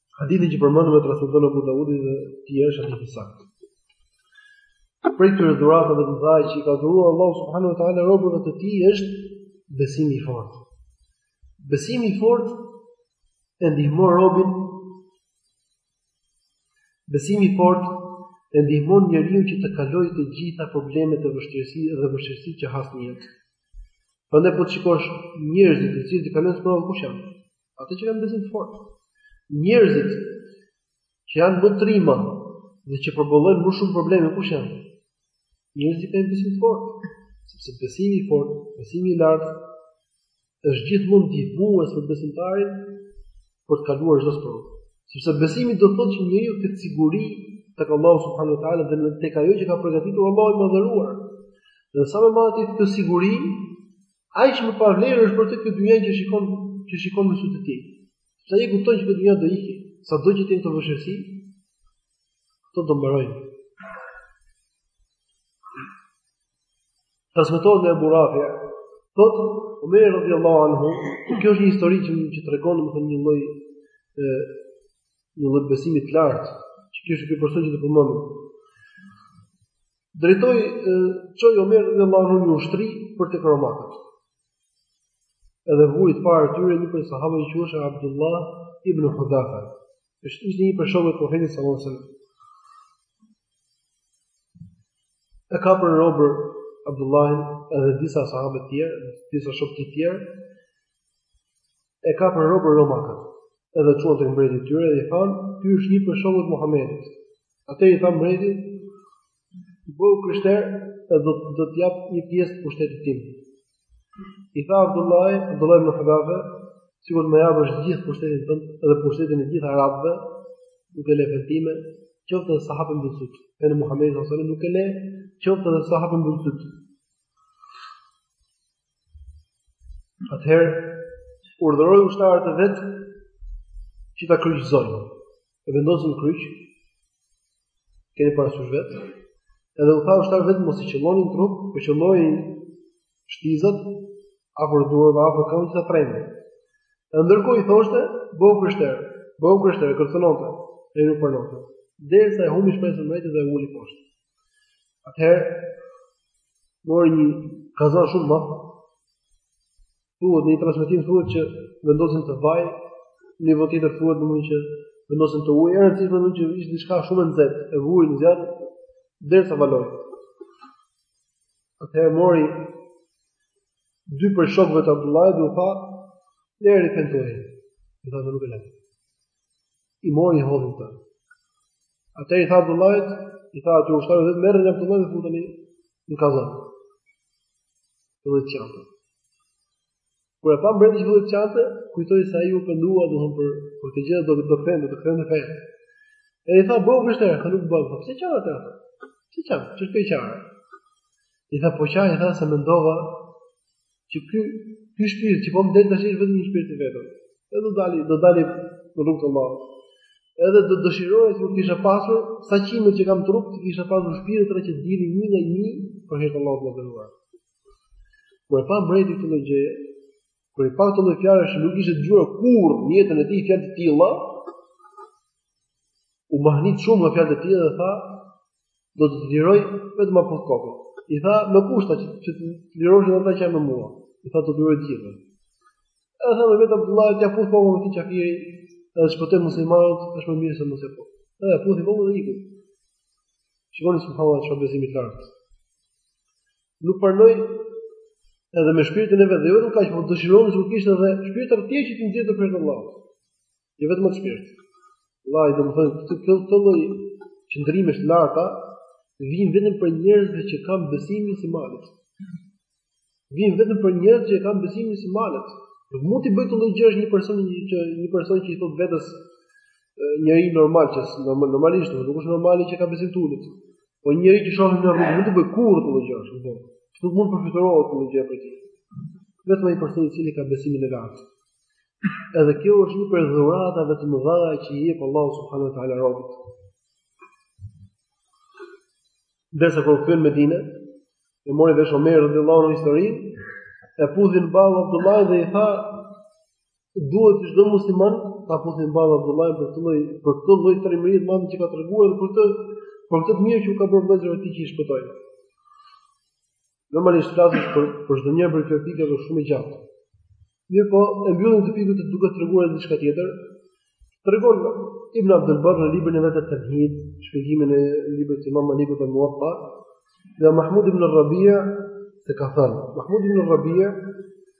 Hadithin që përmendëm e transmeton Ebu Daudi dhe është hadith i saktë. Prej dhuratave të mëdha që i ka dhuruar Allahu subhanahu wa taala robërve të tij është besimi i fortë. Besimi i fortë e ndihmon robin. Besimi i fortë e ndihmon njeriun që të kalojë të gjitha problemet e vështirësitë dhe vështirësitë që has në jetë. Prandaj po të shikosh njerëzit të cilët janë sprovuar kush janë? Ata që kanë besim të fortë. Njerëzit që janë më trima dhe që përballojnë më shumë probleme kush janë? Njerëzit që kanë besim të fortë, sepse besimi i fortë, besimi i lartë është gjithmonë ndihmues për besimtarin për të kaluar çdo sprovë. Sepse besimi do të thotë që njeriu të ketë siguri tek Allahu subhanahu wa taala dhe tek ajo që ka përgatitur Allahu i madhëruar. Dhe sa më e madhe të jetë siguria, Aq më e pavlerë është për të kjo dynja që shikon, që shikon me sytë e tij. Se ai e kupton që kjo dynja do ikë, sado që të jenë vështirësitë do mbarojnë. Transmetohet nga Ebu Rafia, thot Omer radhiyallahu anhu, kjo është një histori që më që tregon domethënë një lloj ë një lloj besimi të lartë, që kjo është një prej asaj që duhet përmendur. Drejtoi çoi Omer radiallahu anhu një ushtri për tek romakët. Edhe vuri të parë të tyre një prej sahabëve që quhej Abdullah ibn Hudhafa. Është ishte një prej shokëve të Profetit sallallahu alajhi wasallam. E kapën robër Abdullahin edhe disa sahabë të tjerë, disa shokë të tjerë, e kapën robër romakët, edhe e çuan tek mbreti i tyre dhe i thanë, "Ky është një prej shokëve të Muhamedit." Atëherë i tha mbreti, "Bëhu krishter e do, do të jap një pjesë të pushtetit tim." I tha Abdullah, Abdullah ibn Hudhafa, "Sikur të më japësh të gjithë pushtetin tënd dhe pushtetin e gjithë arabëve, nuk e lë fenë time, qoftë edhe sa hap e mbyll sytë." Fenë e Muhamedit sallallahu alaihi wasallam nuk e lë, qoftë edhe sa hap e mbyll sytë. Atëherë urdhëroi ushtarët e vet që ta kryqëzojnë. E vendosin në kryq. Keni parasysh vet? Edhe u tha ushtarëve të vet mos e qëllonin në trup, por t'i qëllonin shtizat afër duarve, afër këmbëve ta trembnin. Dhe ndërkohë i thoshte, "Bëhu i krishterë, bëhu i krishterë, e kërcënonte, e nuk pranonte." Derisa e humbi shpresën vetë dhe e uli poshtë. Atëherë, mori një kazan shumë të madh, thuhet në një transmetim thuhet që vendosin në të vaj, në rivajet tjetër thuhet domethënë që vendosin në të ujë, e rëndësishme që ishte diçka shumë e nxehtë, e vuri në zjarr derisa valoi. Atëherë mori dy prej shokëve të Abdullahit dhe u tha, "Lëreni fenë tuaj." I tha, "Nuk e lë." i mori i hodhi në të. Atëherë i tha Abdullahit, i tha u tha ushtarëve të vet merreni Abdullahin dhe futeni në kazan. Filloi të qante. Kur e pa mbreti që filloi të qante, kujtoi se ai u pendua dhe për, për të gjithë do të do kthente, do të kthente fenë. E i tha, bëhu i krishterë, tha nuk bëhem, po pse qan atëherë? Pse qan, që ç'po qan? I tha, po qaj, i tha, se mendova, që ky ky shpirt që po më del tash është vetëm një shpirt i vetëm. Edhe do dali, do dali në rrugë të Allahut. Edhe do dëshiroja të kisha pasur sa qime që kam në trup të kisha pasur shpirtëra që të dilnin një nga një për hir të Allahut të madhëruar. Kur e pa mbreti këtë gjë, kur e pa këtë lloj fjalësh nuk i kishte dëgjuar kurrë në jetën e tij fjalë të tilla. U mahnit shumë nga fjalët e tij dhe tha, do të të liroj vetëm ma puth kokën. I tha, me kusht që që të lirosh edhe ata që janë me mua. I tha, do t'i liroj të gjithë. Edhe tha me vete Abdullahu, t'ia puth kokën këtij qafiri, edhe t'i shpëtoj muslimanët, është më mirë se mos e puth. Edhe ia puthi kokën dhe ikën. Shikoni subhanallahu çfarë besimi të lartë. Nuk parloj edhe me shpirtin e vet, dhe jo vetëm kaq, por dëshironte të kishte edhe shpirtra të tjerë që t'i nxjerrë për Allahun. Jo vetëm një shpirt. Vallahi, domethënë këto këto këto lloj qëndrimesh të larta vijnë vetëm prej njerëzve që kanë besimin si malet. Vijnë vetëm prej njerëzve që kanë besimin si malet. Nuk mund të bëjë këto lloj gjërash një person që një person që i thotë vetes njeri normal që normal normalisht nuk është normali ai që ka besim të ulët. Po njeriu që shohim në rrugë nuk do bëjë kurrë këto gjëra, nuk do. Nuk mund të përfytyrohen këto gjëra prej tij. Vetëm ai person i cili ka besimin e lartë. Edhe kjo është një prej dhuratave të mëdha që i jep Allahu subhanahu wa taala robit të tij. Derisa kur u kthyen në Medine, e mori vesh Omer radhiyallahu anhu historinë, e puthi në ballë Abdullahin dhe i tha duhet çdo musliman ta puthi në ballë Abdullahin për këtë lloj për këtë lloj trimëri të madhe që ka treguar dhe për të për këtë të mirë që u ka bërë vëllezërve të tij që i shpëtoi. Normalisht fjala për për çdo njërën prej këtyre pikave është shumë e gjatë. Mirëpo, e mbyllim këtë pikë duke treguar edhe diçka tjetër. Tregon Ibn Abdul Barr në librin e vet et-Temhid, shpjegimin e librit të Imam Malikut al-Muwatta, nga Mahmud ibn Rabi'a se ka thënë, Mahmud ibn Rabi'a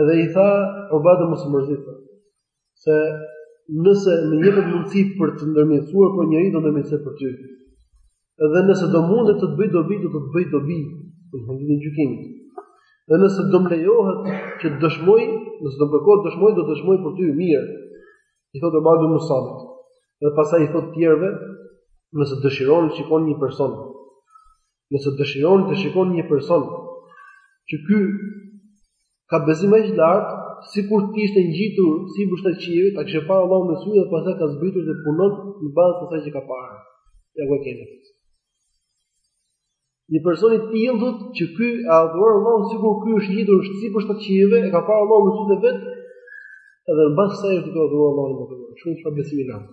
Edhe i tha Obada mos u mërzit. Se nëse më jepet mundësi për të ndërmjetësuar për njeri do ndërmjetësoj për ty. Edhe nëse do mundet të të bëj dobi, do të të bëj dobi në ditën e gjykimit. Dhe nëse do më lejohet që të dëshmoj, nëse do kërkohet të dëshmoj, do të dëshmoj për ty mirë. I thotë Obada Sunabihit. Dhe pastaj i thotë tjerëve, nëse dëshironi të shikoni një person Nëse dëshironi të shikoni një person që ky ka besim aq lart, sikur të ishte ngjitur sipër shtatë qiejve, ta kishte parë Allahun me sy dhe pastaj ka zbritur dhe punon në bazë të asaj që ka parë. Ja ku e kemi. Një person i tillë thotë që ky e adhuron Allahun sikur ky është ngjitur sipër shtatë qiejve, e ka parë Allahun me sy të vet, edhe në bazë të asaj është duke adhuruar Allahun e madhëruar. Shiko çfarë besimi i lartë.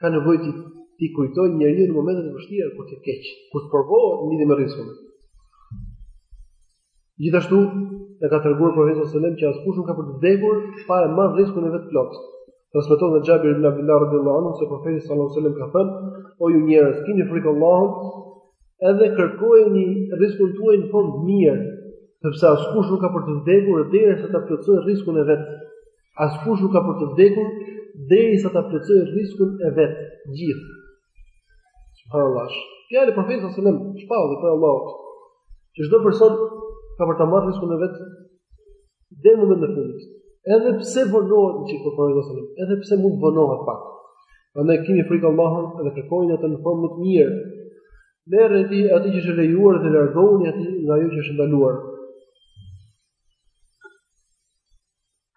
ka nevojë t'i kujtojë njeriu në momentet e vështira kur të ketë keq, kur të sprovohet në lidhje me rrizkun. Gjithashtu e ka treguar profeti sallallahu alajhi wasallam që askush nuk ka për të vdekur pa e marrë rrizkun e vet plot. Transmetohet nga Jabir ibn Abdullah radhiyallahu anhu se profeti sallallahu alajhi wasallam ka thënë: "O ju njerëz, kini frikë Allahut, edhe kërkojeni rrizkun tuaj në formë të mirë, sepse askush nuk ka për të vdekur derisa ta plotësojë rrizkun e vet." Askush nuk ka për të vdekur derisa ta plotësojë rrizkun e vet, gjithë. Subhanallahu. Fjalë e profetit sallallahu alajhi wasallam, shpallje prej Allahut. Që çdo person ka për ta marrë rrizkun e vet deri në momentin e fundit. Edhe pse vonohet thotë profeti sallallahu alajhi wasallam, edhe pse mund vonohet pak. Prandaj kini frikë Allahun dhe kërkojeni atë në formë më të mirë. Merreni atë që është lejuar dhe largohuni atë nga ajo që është ndaluar.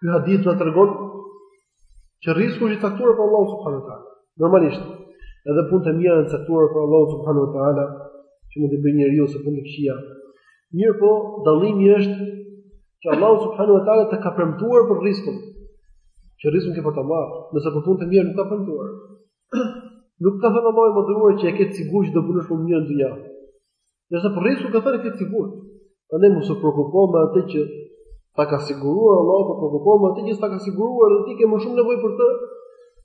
Ky hadith na tregon që rrizku është i caktuar prej Allahut subhanahu wa taala. Normalisht, edhe punët e mira janë caktuar prej Allahut subhanahu wa taala, që do të bëjë njeriu ose punët e këqija. Mirëpo, dallimi është që Allahu subhanahu wa taala të ka premtuar për rrizkun. Që rrizkun ke për ta marrë, ndërsa për punët e mira nuk ka premtuar. Nuk ka thënë Allahu i madhëruar që e ke të sigurt që do punosh shumë mirë në dynja. Ndërsa për rrizkun ka thënë e ke të sigurt. Prandaj mos u preokupo me atë që ta ka siguruar Allahu, por preokupo me atë që s'ta ka siguruar dhe ti ke më shumë nevojë për të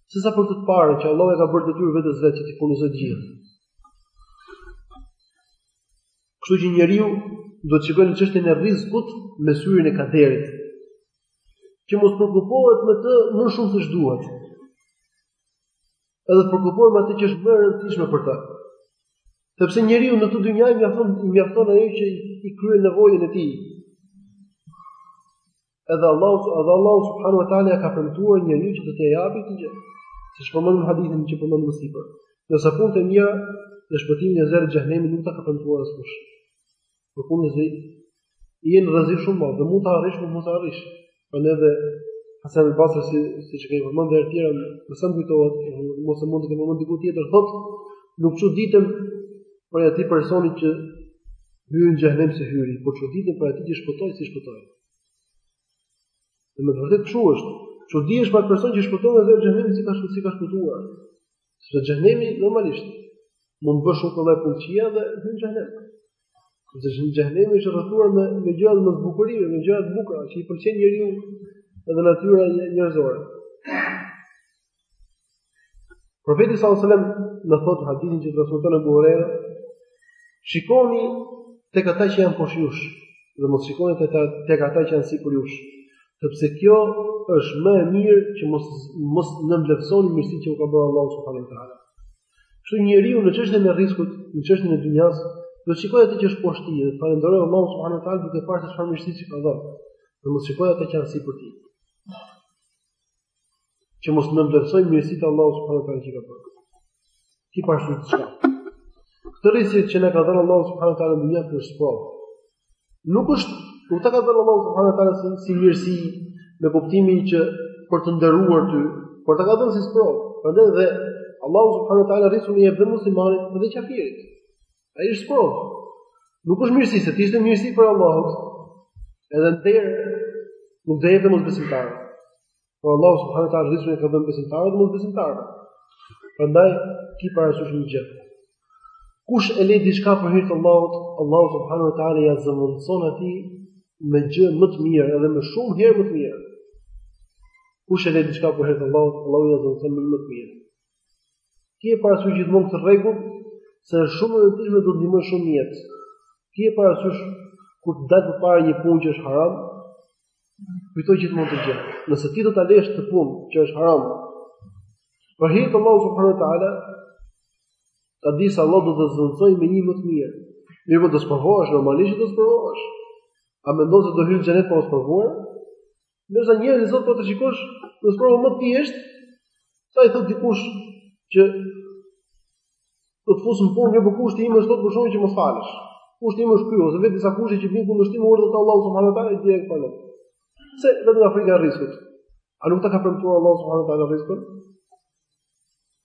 se sa për të parën që Allahu e ka bërë detyrë vetes vetë që t'i furnizojë të gjithë. Kështu që njeriu duhet të shikojë çështjen e rrizkut me syrin e kaderit. Që mos preokupohet me të më shumë se ç'duhet. Edhe të preokupohemi me atë që është më e rëndësishme për të. Sepse njeriu në këtë dynja i mjafton i mjafton ajo që i kryen nevojën e tij. Edhe Allahu edhe Allahu subhanahu wa taala ka premtuar njeriut që do t'i japë këtë gjë. Siç përmendëm hadithin që përmendëm më sipër. Ndërsa punët e mira dhe shpëtimin prej zjarrit xhehenemit nuk ta ka premtuar askush. Por punë e zëjtë, je në rrezik shumë bërë, dhe mund ta arrish, mund ta arrish. Prandaj edhe, Hasan el Basri, si, siç e kemi përmend dhe herë tjera, nëse më kujtohet, ose mund ta kemi përmend diku tjetër, thotë, nuk çuditem prej atij personit që hyri në xhehenem se hyri, por çuditem prej atij që shpëtoi, si shpëtoi. Dhe me të vërtetë kështu është, çudi është për personin që shpëtoi prej xhehenemit si ka shpëtuar. Si ka shpëtuar. Sepse xhehenemi normalisht mund të bësh shumë kollaj punëçia dhe hyn në xhehenem. Dhe xhehenemi është rrethuar me me gjëra të bukurave, me gjëra të bukura që i pëlqen njeriu edhe natyra njerëzore. Profeti sallallahu alajhi wasallam na thotë në hadithin që transmeton Abu Huraira, shikoni tek ata që janë poshtë jush dhe mos shikoni tek ata tek ata që janë sipër jush. Sepse kjo është më e mirë që mos mos nënvlerësoni mirësitë që u ka bërë Allahu subhanahu wa taala. Kështu njeriu në çështjen e rizkut, në çështjen e dynjas, do të shikojë atë që është poshtë tij, të falënderojë Allahu subhanahu wa taala duke parë se çfarë mirësish i ka dhënë. Dhe mos shikojë atë që është sipër tij. Që mos nënvlerësojë mirësitë e Allahut subhanahu wa taala që ka bërë. Ki parasysh diçka. Këtë rizk që na ka dhënë Allahu subhanahu wa taala në dynja për sprovë. Nuk është, nuk ta ka dhënë Allahu subhanahu wa taala si, si mirësi me kuptimin që për të nderuar ty, por ta ka dhënë si sprovë. Prandaj dhe Allahu subhanahu wa taala rizkun ia jep dhe muslimanit dhe qafirit. Ai është sprovë. Nuk është mirësi, se të ishte mirësi prej Allahut. Edhe nder nuk do ia jepte mosbesimtarëve. Por Allahu subhanahu wa taala rizkun ua ka dhënë besimtarëve dhe mosbesimtarëve. Prandaj ki parasysh një gjë. Kush e le diçka për hir të Allahut, Allahu subhanahu wa taala ia zëvendëson atij me gjë më të mirë edhe më shumë herë më të mirë. Kush e le diçka për hir të Allahut, Allahu ia zëvendëson me më të mirë. Kije parasysh gjithmonë këtë rregull se është shumë e rëndësishme do të ndihmojë shumë në jetë. Kije parasysh kur të dalë përpara një punë që është haram, kujto gjithmonë këtë gjë. Nëse ti do ta lësh këtë punë që është haram, për hir të Allahut subhanuhu te ala, ta dish se Allah do ta zëvendësojë me një më të mirë. Mirëpo do sprovohesh, normalisht do sprovohesh. A mendon se do hyjë në xhenet pa u sprovuar? Në disa njerëz sot po të shikosh, në sprovën më të thjeshtë, sa i thot dikush që do të fus në punë, mirëpo kushti im është për shembull që mos falesh. Kushti im është ky ose vë disa kushte që vijnë në kundërshtim me urdhrat të Allahut subhanuhu teala dhe e falë. Se vetëm nga frika e rizkut. A nuk ta ka premtuar Allahu subhanuhu teala rizkun?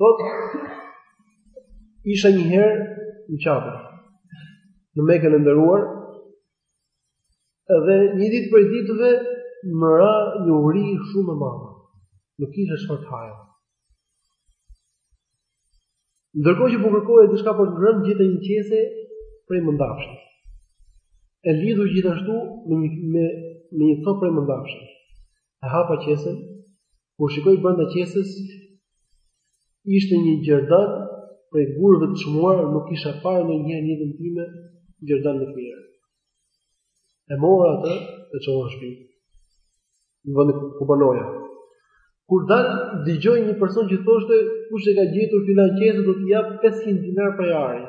Thot, isha një herë në Qabe, në mekën e ndëruar, edhe një ditë prej ditëve më ra një uri shumë e madhe. Nuk kisha çfarë të haja. Ndërkohë që po kërkoja diçka për të ngrënë gjeta një qese prej mëndafshi. E lidhur gjithashtu me një me, me një copë prej mëndafshi. E hapa qesen, Kur shikoj brenda qesës, ishte një gjerdan prej gurëve të çmuar, nuk kisha parë në jetën time gjerdan më të mirë. E mora atë, e çova në shpi, në vend ku banoja. Kur dal, digjoj një person që thoshte, kush e ka gjetur filan qese, do t'i jap 500 dinar prej ari.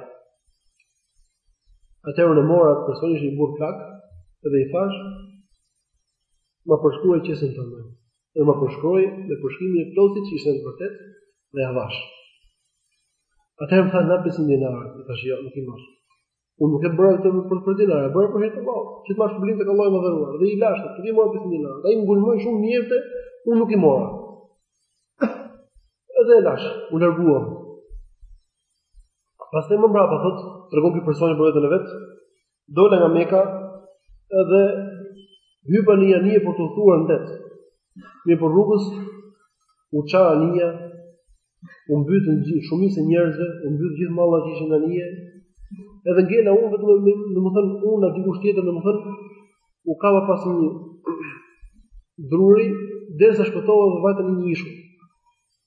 Atëherë e mora, personi ishte një burrë plak, edhe i thashë, ma përshkruaj qesën tënde. e ma përshkroi me përshkrimin e plotë që ishte vërtet dhe ia dhash. Atëherë më tha na 500 dinarë, i thash jo, nuk i marr. Unë nuk e bëra këtë për për, për dinarë, bëra për hatër Allahut. Që të marr shpërblim tek Allahu i madhëruar, dhe i lashtë, të vjetë marrë 500 dinarë, dhe ai ngulmoi shumë mirëpo, unë nuk i mora. Edhe e lashë, u larguam. Pas të më mbrapa, thot, tregon për personin për veten e vetë, Dola nga Mekka dhe hypa në anije për udhëtuar në det. Mirëpo rrugës u ça anija, u mbytën gjithë, shumica e njerëzve, u mbyt gjithë malli që ishin në anije, edhe ngela unë vetëm me, domethënë, unë a dikush tjetër, domethënë, u kapa pas një druri, derisa shpëtova dhe vajta në një ishull.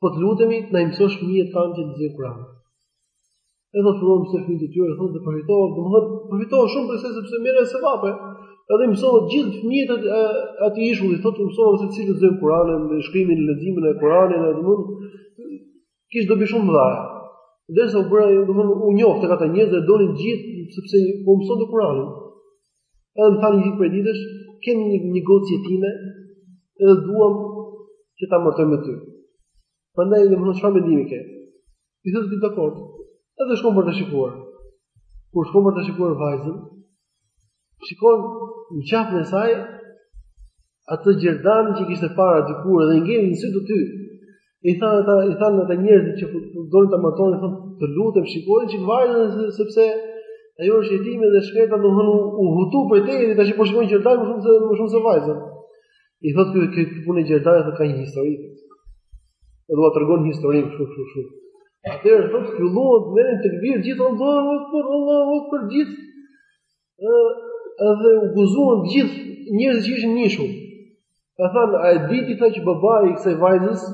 Po të lutemi të na mësosh fëmijët tanë që të lexojnë Kur'an. Edhe fillova mësoja fëmijët e tyre thonë të përfitojë, do të thotë përfitojë shumë përse sepse merren se vape. Edhe mësova gjithë fëmijët e atij ishulli, thotë mësova se si të lexojnë Kur'anin, me shkrimin, leximin e Kur'anit, edhe mund kish dobi shumë të madhe. Derisa u bëra, domethënë u njoftën ata njerëz dhe më donin gjithë sepse po mëson të Kur'anin. Edhe më thanë një ditë prej ditësh, kemi një një gocë jetime, edhe duam që ta martojmë me ty. Prandaj domethënë çfarë mendimi ke? I thotë ti dakord. Edhe shkon për ta shikuar. Kur shkon për ta shikuar vajzën, shikon në qafën e saj atë gjerdan që kishte parë dikur dhe i ngelin sytë aty. I thanë ata, i thanë ata njerëzit që donin ta martonin, thonë, "Të lutem, shikoje një çik vajzën sepse ajo është jetime dhe e shkreta domethënë u hutu për te dhe tash po shikojnë gjerdan më shumë se më shumë se vajzën." I thotë ky ky punë e gjerdanit ka një histori. Edhe tregon historinë kështu kështu kështu. Atëherë thotë, "U çuditën, marrin të gjithë Allahu Akbar, Allahu Akbar gjithë." edhe u guzuan gjithë njerëzit që ishin aty. Ka thënë, a e diti tha që babai i kësaj vajzës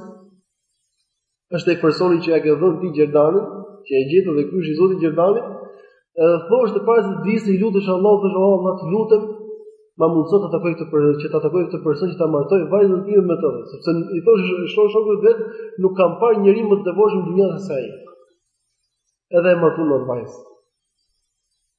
është ai personi që ja ke dhënë ti gjerdanin, që e gjete dhe ky është i zoti gjerdanit? Edhe thoshte para se të vdisë i luteshte Allahut, thoshte oh, Allah, të lutem, ma mundëso të takoj këtë person, që ta takoj këtë person që ta martoj vajzën time me të, sepse i thoshte shokut vet, nuk kam parë njeri më të devotshëm në dynja se ai. Edhe e martuan me vajzën.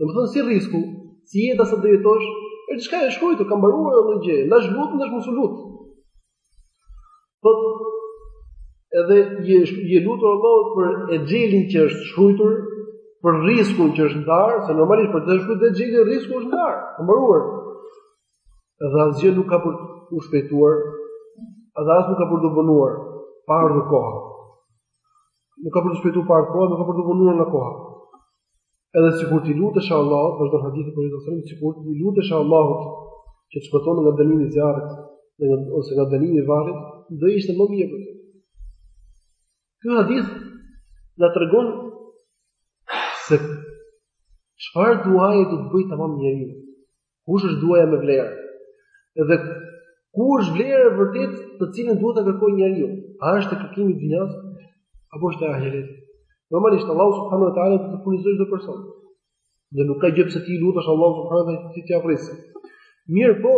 Do të thotë si risku, si jeta sa do jetosh, është diçka e shkruajtur, ka mbaruar ajo gjë, ndash lutu, ndash mos u lut. Po edhe i je lutur Allahut për exhelin që është shkruajtur, për riskun që është ndar, se normalisht është shkruajtur exheli, risku është ndar, ka mbaruar. Edhe asgjë nuk ka për t'u shpejtuar, edhe as nuk ka për t'u vonuar, pa ardhur koha. Nuk ka për t'u shpejtuar para kohës, nuk ka për t'u vonuar nga koha. Edhe sikur t'i luteshe Allahut, vazhdon hadithi për të thënë sikur t'i luteshe Allahut që të shpëtojë nga dënimi i zjarrit, nga ose nga dënimi i varrit, do ishte më mirë për ty. Ky hadith na tregon se çfarë duaje do të bëjë tamam njeriu. Kush është duaja me vlerë? Dhe ku është vlera e vërtetë të cilën duhet ta kërkojë njeriu? A është kërkimi i dynjas apo është ahireti? Normalisht Allahu subhanahu wa taala do ta furnizojë çdo person. Dhe nuk ka gjë pse ti i lutesh Allahut subhanahu wa taala ti t'i afrosh. Mirëpo,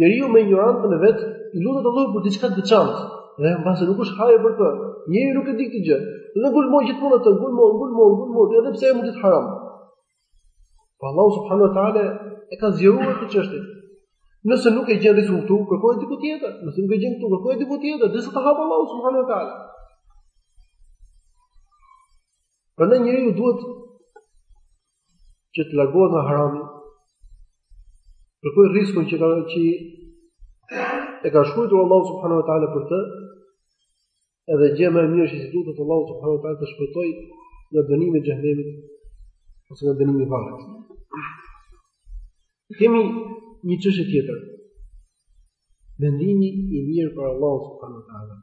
njeriu me injorancën e vet i lutet Allahut për diçka të veçantë. Dhe mbase nuk është hajr për të. Njeriu nuk e di këtë gjë. Dhe ngulmon gjithmonë atë, ngulmon, ngulmon, ngulmon, edhe pse mund të jetë haram. Po Allahu subhanahu wa taala e ka zgjeruar këtë çështje. Nëse nuk e gjen riskun këtu, kërkoje diku tjetër. Nëse nuk e gjen këtu, kërkoje diku tjetër, derisa ta hapë Allahu subhanahu wa taala. Prandaj njeriu duhet që të largohet nga harami, të kërkojë riskun që ka që e ka shkruajtur Allahu subhanahu wa taala për të, Edhe gjëja më e mirë që i lutet Allahut subhanahu wa taala ta shpëtojë nga dënimi i xhehenemit ose nga dënimi i varrit. Kemi një çështje tjetër. Mendimi i mirë për Allahu subhanahu wa taala.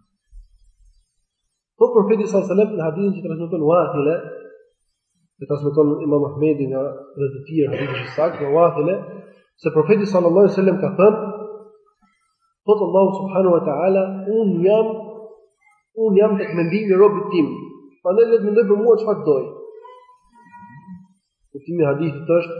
Thotë profeti sallallahu alajhi wasallam në hadithin që transmeton Wathile, E transmeton Imam Ahmedi në hadith të saktë nga Wathile, se profeti sallallahu alaihi wasallam ka thënë Thotë Allahu subhanahu wa taala, unë jam unë jam tek mendimi i robit tim. Prandaj le të mendojë për mua çfarë të dojë. Kuptimi i hadithit është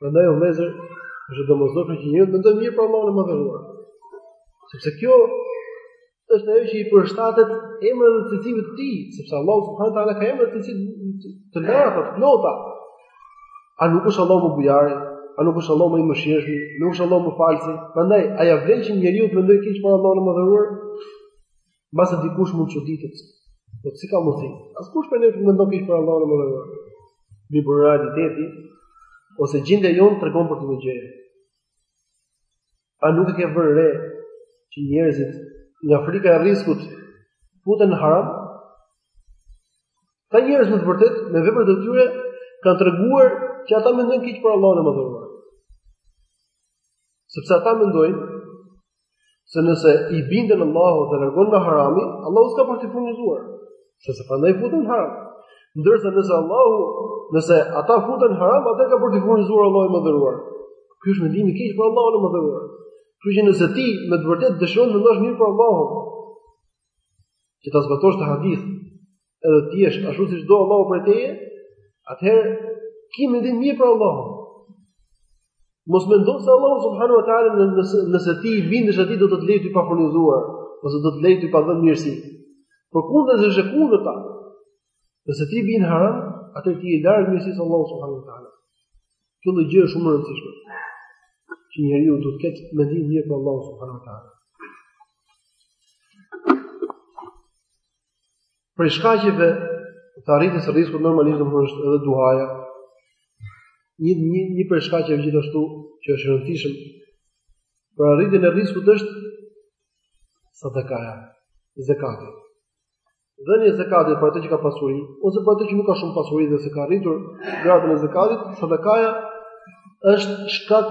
Prandaj o vëllezër, është domosdoshme që njeriu të mendojë mirë për Allahun e Madhëruar. Sepse kjo është ajo që i përshtatet emrave dhe cilësive të tij, sepse Allahu subhanahu teala ka emra dhe cilësi të larta, të plota. A nuk është Allahu më bujari, a nuk është Allahu më i mëshirshmi, nuk është Allahu më falësi. Prandaj, a ia vlen që njeriu të mendojë keq për Allahun e Madhëruar? Mbase dikush mund të çuditet. Po si ka mundësi? Askush prej nesh nuk mendon keq për Allahun e Madhëruar. Mirëpo realiteti ose gjendja jonë tregon për këtë gjë. A nuk e ke vënë re që njerëzit nga frika e rrizkut futen në haram? Ka njerëz me të vërtetë me veprat e tyre kanë treguar që ata mendojnë keq për Allahun e Madhëruar. Sepse ata mendojnë Se nëse i binden Allahut dhe largohen nga harami, Allahu s'ka për t'i furnizuar, sepse prandaj futen në haram. Ndërsa nëse Allahu, nëse ata futen në haram, atëherë ka për t'i furnizuar Allahu i Madhëruar. Ky është mendimi i keq për Allahun e Madhëruar. Kështu që nëse ti me të vërtetë dëshiron të mendosh mirë për Allahun, që ta zbatosh këtë hadith, edhe të jesh ashtu siç do Allahu prej teje, atëherë ki mendim mirë për Allahun. Mos mendo se Allahu subhanahu wa taala nëse nëse ti i bindesh atij do të të lejë të pa furnizuar ose do të lejë ty pa dhënë mirësi. Përkundrazi është e kundërta. Nëse ti bën haram, atëherë ti je larg mirësisë së Allahut subhanahu wa taala. Kjo lloj gjë është shumë e rëndësishme. Që njeriu duhet të ketë mendim mirë për Allahun subhanahu wa taala. Prej shkaqeve të arritjes së rrizkut normalisht do është edhe duaja. Një një një prej shkaqeve gjithashtu që është i rëndësishëm për arritjen e rrizkut është sadakaja, zekati. Dhënia e zekatit për atë që ka pasuri ose për atë që nuk ka shumë pasuri dhe s'e ka arritur gradën e zekatit, sadakaja është shkak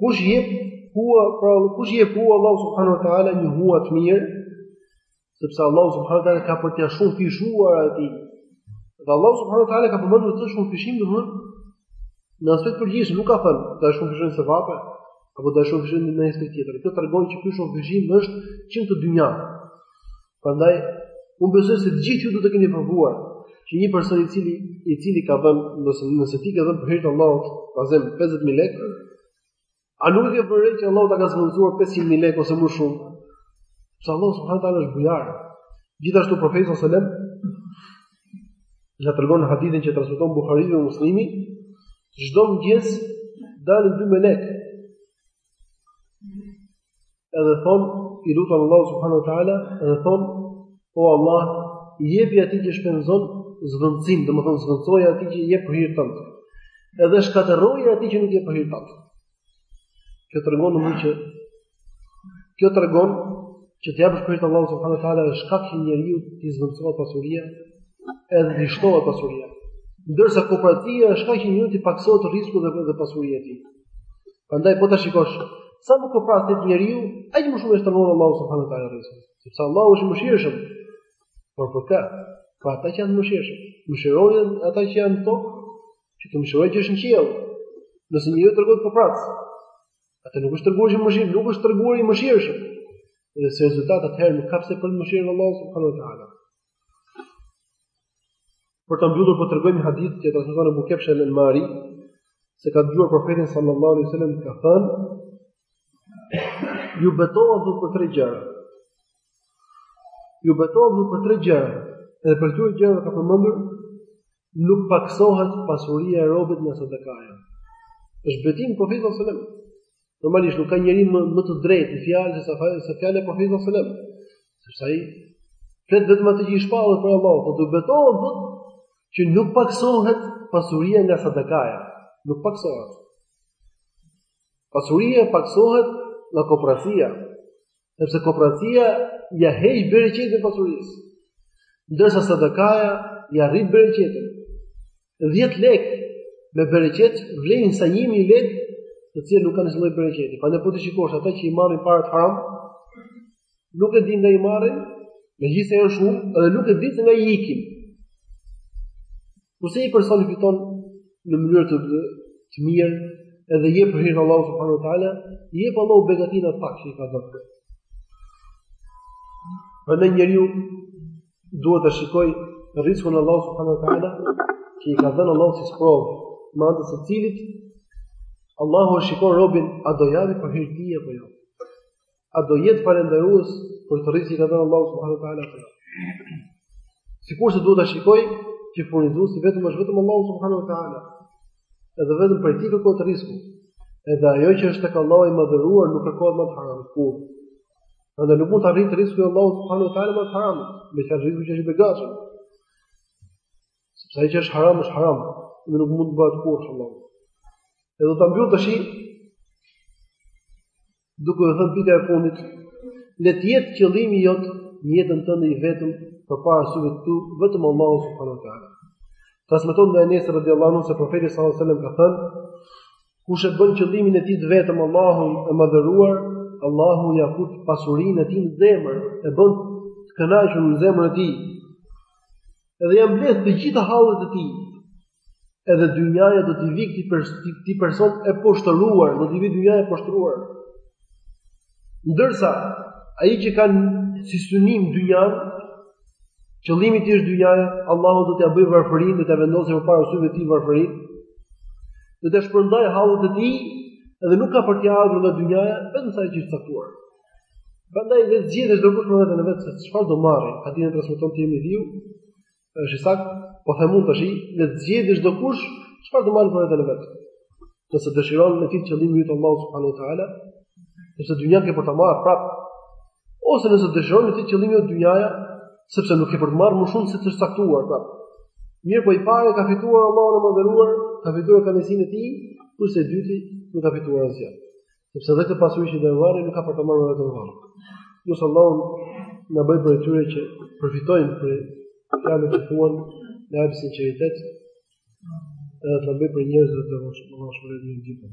Kush jep hua pra kush i jep hua Allahut subhanahu wa taala një hua të mirë, sepse Allahu subhanahu wa taala ka për t'ia shumëfishuar atij. Dhe Allahu subhanahu wa taala ka përmendur këtë shumëfishim domethënë në aspekt të përgjithshëm nuk ka thënë ta shumëfishojë në sevape apo ta shumëfishojë në një aspekt tjetër. Kjo tregon që ky shumëfishim është qysh në dynja. Prandaj unë besoj se të gjithë ju do ta keni provuar që një person i cili i cili ka dhënë nëse nëse ti ke dhënë për hir të Allahut, ka dhënë 50000 lekë, a nuk e ke vënë re që Allahu ta ka zëvendësuar 500000 lekë ose më shumë? Se Allahu subhanahu wa taala është bujar. Gjithashtu profeti sallallahu alajhi wasallam na tregon në hadithin që transmeton Buhariu dhe Muslimi, çdo mëngjes dalin dy melekë Edhe thonë, i luten Allahut subhanu wa ta'ala, edhe thonë, o Allah, jepi atij që shpenzon zëvendësim, domethënë zëvendësoja atij që jep për hirë tëndë. Edhe shkatërroja atij që nuk jep për hirë tëndë. Kjo tregon neve që, kjo tregon që të japësh për hir të Allahut subhanu wa ta'ala, është shkak që njeriut t'i zëvendësohet pasuria, edhe t'i shtohet pasuria. Ndërsa kopracia është shkak që njeriut t'i paksohet risku dhe dhe pasuria e tij. Prandaj po ta shikosh, sa më koprac të jetë njeriu, aq më shumë ia shtrëngon Allahu subhanahu wa taala riskun. Sepse Allahu është i mëshirshëm. Por për kë? Për ata që janë të mëshirshëm. Mëshironi ata që janë në tokë, që t'ju mëshirojë ai që është në qiell. Nëse njeriu tregohet koprac, atëherë nuk është treguar i mëshirshëm, nuk është treguar i mëshirshëm. Dhe si rezultat atëherë nuk ka pse pret mëshirën e Allahut subhanahu wa taala. Për ta mbyllur po tregoj një hadith që transmeton Abu Kebsha el-Enmari, se ka dëgjuar profetin sallallahu alaihi wasallam ka thënë ju betohem, thotë, për tre gjëra. Ju betohem, thotë, për tre gjëra. Edhe prej tre gjërave ka përmendur nuk paksohet pasuria e robit nga sadakaja. Është betim i Profetit sallallahu alajhi wasallam. Normalisht nuk ka njeri më më të drejtë në fjalë se sa fjalë se fjalë e Profetit sallallahu alajhi wasallam. Sepse ai flet vetëm atë që i shpallet prej Allahut, prandaj betohet, pra, që nuk paksohet pasuria nga sadakaja. Nuk paksohet. Pasuria paksohet nga kopracia, Sepse kopracia ia heq bereqetin e pasurisë. Ndërsa sadakaja ia rrit bereqetin. 10 lekë me bereqet vlejnë sa 1000 lekë të cilat nuk kanë asnjë lloj bereqeti. Prandaj po t'i shikosh ata që i marrin paret haram, nuk e din nga i marrin, megjithëse janë shumë, edhe nuk e din se nga i ikin. Kurse një person i fiton në mënyrë të të mirë edhe jep për hir të Allahut subhanahu wa taala, i jep Allahu begati në atë pak që i ka dhënë. Prandaj njeriu duhet ta shikojë riskun e Allahut subhanahu wa taala që i ka dhënë Allahu si sprovë, me anë të së cilës Allahu e shikon robin a do japi për hir të tij apo jo. A do jetë falënderues për atë risk që i ka dhënë Allahu subhanahu wa taala apo jo? Sikurse duhet ta shikojë që furnizuesi i vetëm është vetëm Allahu subhanahu wa taala. Edhe vetëm prej tij kërkohet risku. Edhe ajo që është tek Allahu i madhëruar nuk kërkohet me të haram kurrë. Edhe nuk mund të arrihet risku i Allahut subhanahu wa taala me të haram, për qëllim risku që është i begatshëm. Sepse ajo që është haram është haram, dhe nuk mund të bëhet kurrë hallall. Edhe ta mbyll tash Duke u thënë pika e fundit, le të jetë qëllimi jot në jetën tënde i vetëm përpara syve të tu, vetëm Allahu subhanahu wa taala. Transmeton Enesi radhiyallahu anhu se profeti sallallahu alaihi wasallam ka thënë: Kush e bën qëllimin e tij të vetëm Allahun e madhëruar, Allahu ia fut pasurinë e tij në zemër, e bën të kënaqur në zemrën e tij. Edhe ia mbledh të gjitha hallet e tij, Edhe dynjaja do t'i vijë këtij person e poshtëruar, do t'i vijë dynjaja e poshtëruar. Ndërsa ai që kanë si synim dynjan, qëllimi i tij është dynjaja, Allahu do t'ia bëjë varfërinë, do t'ia vendosë përpara syve të tij varfërinë. Do t'ia shpërndajë hallet e tij, edhe nuk ka për t'i ardhur nga dynjaja, vetëm sa i është caktuar. Prandaj vetë zgjedhë çdokush për veten e vet se çfarë do marrë, hadithin e transmeton Tirmidhiu. Është i saktë, po them unë tash, le të zgjedhë çdokush çfarë do marrë për veten e vet. Nëse dëshiron me ditë qëllimin e Allahut subhanahu wa taala, se dynjan ke për ta marrë prap, ose nëse dëshiron me ditë qëllimin e dynjaja, sepse nuk ke për të marrë më shumë se t'është caktuar prap. Mirëpo i pari ka fituar Allahun e madhëruar, ka fituar kënaqësinë e tij, kurse i dyti nuk ka fituar asgjë. Sepse dhe këtë pasuri që do të vënë nuk ka për të marrë me vete. Lus Allahun të na bëjë prej atyre që përfitojnë prej fjalëve, të thuan me sinqeritet, edhe të bëjë prej njerëzve të mos mos për një gjë.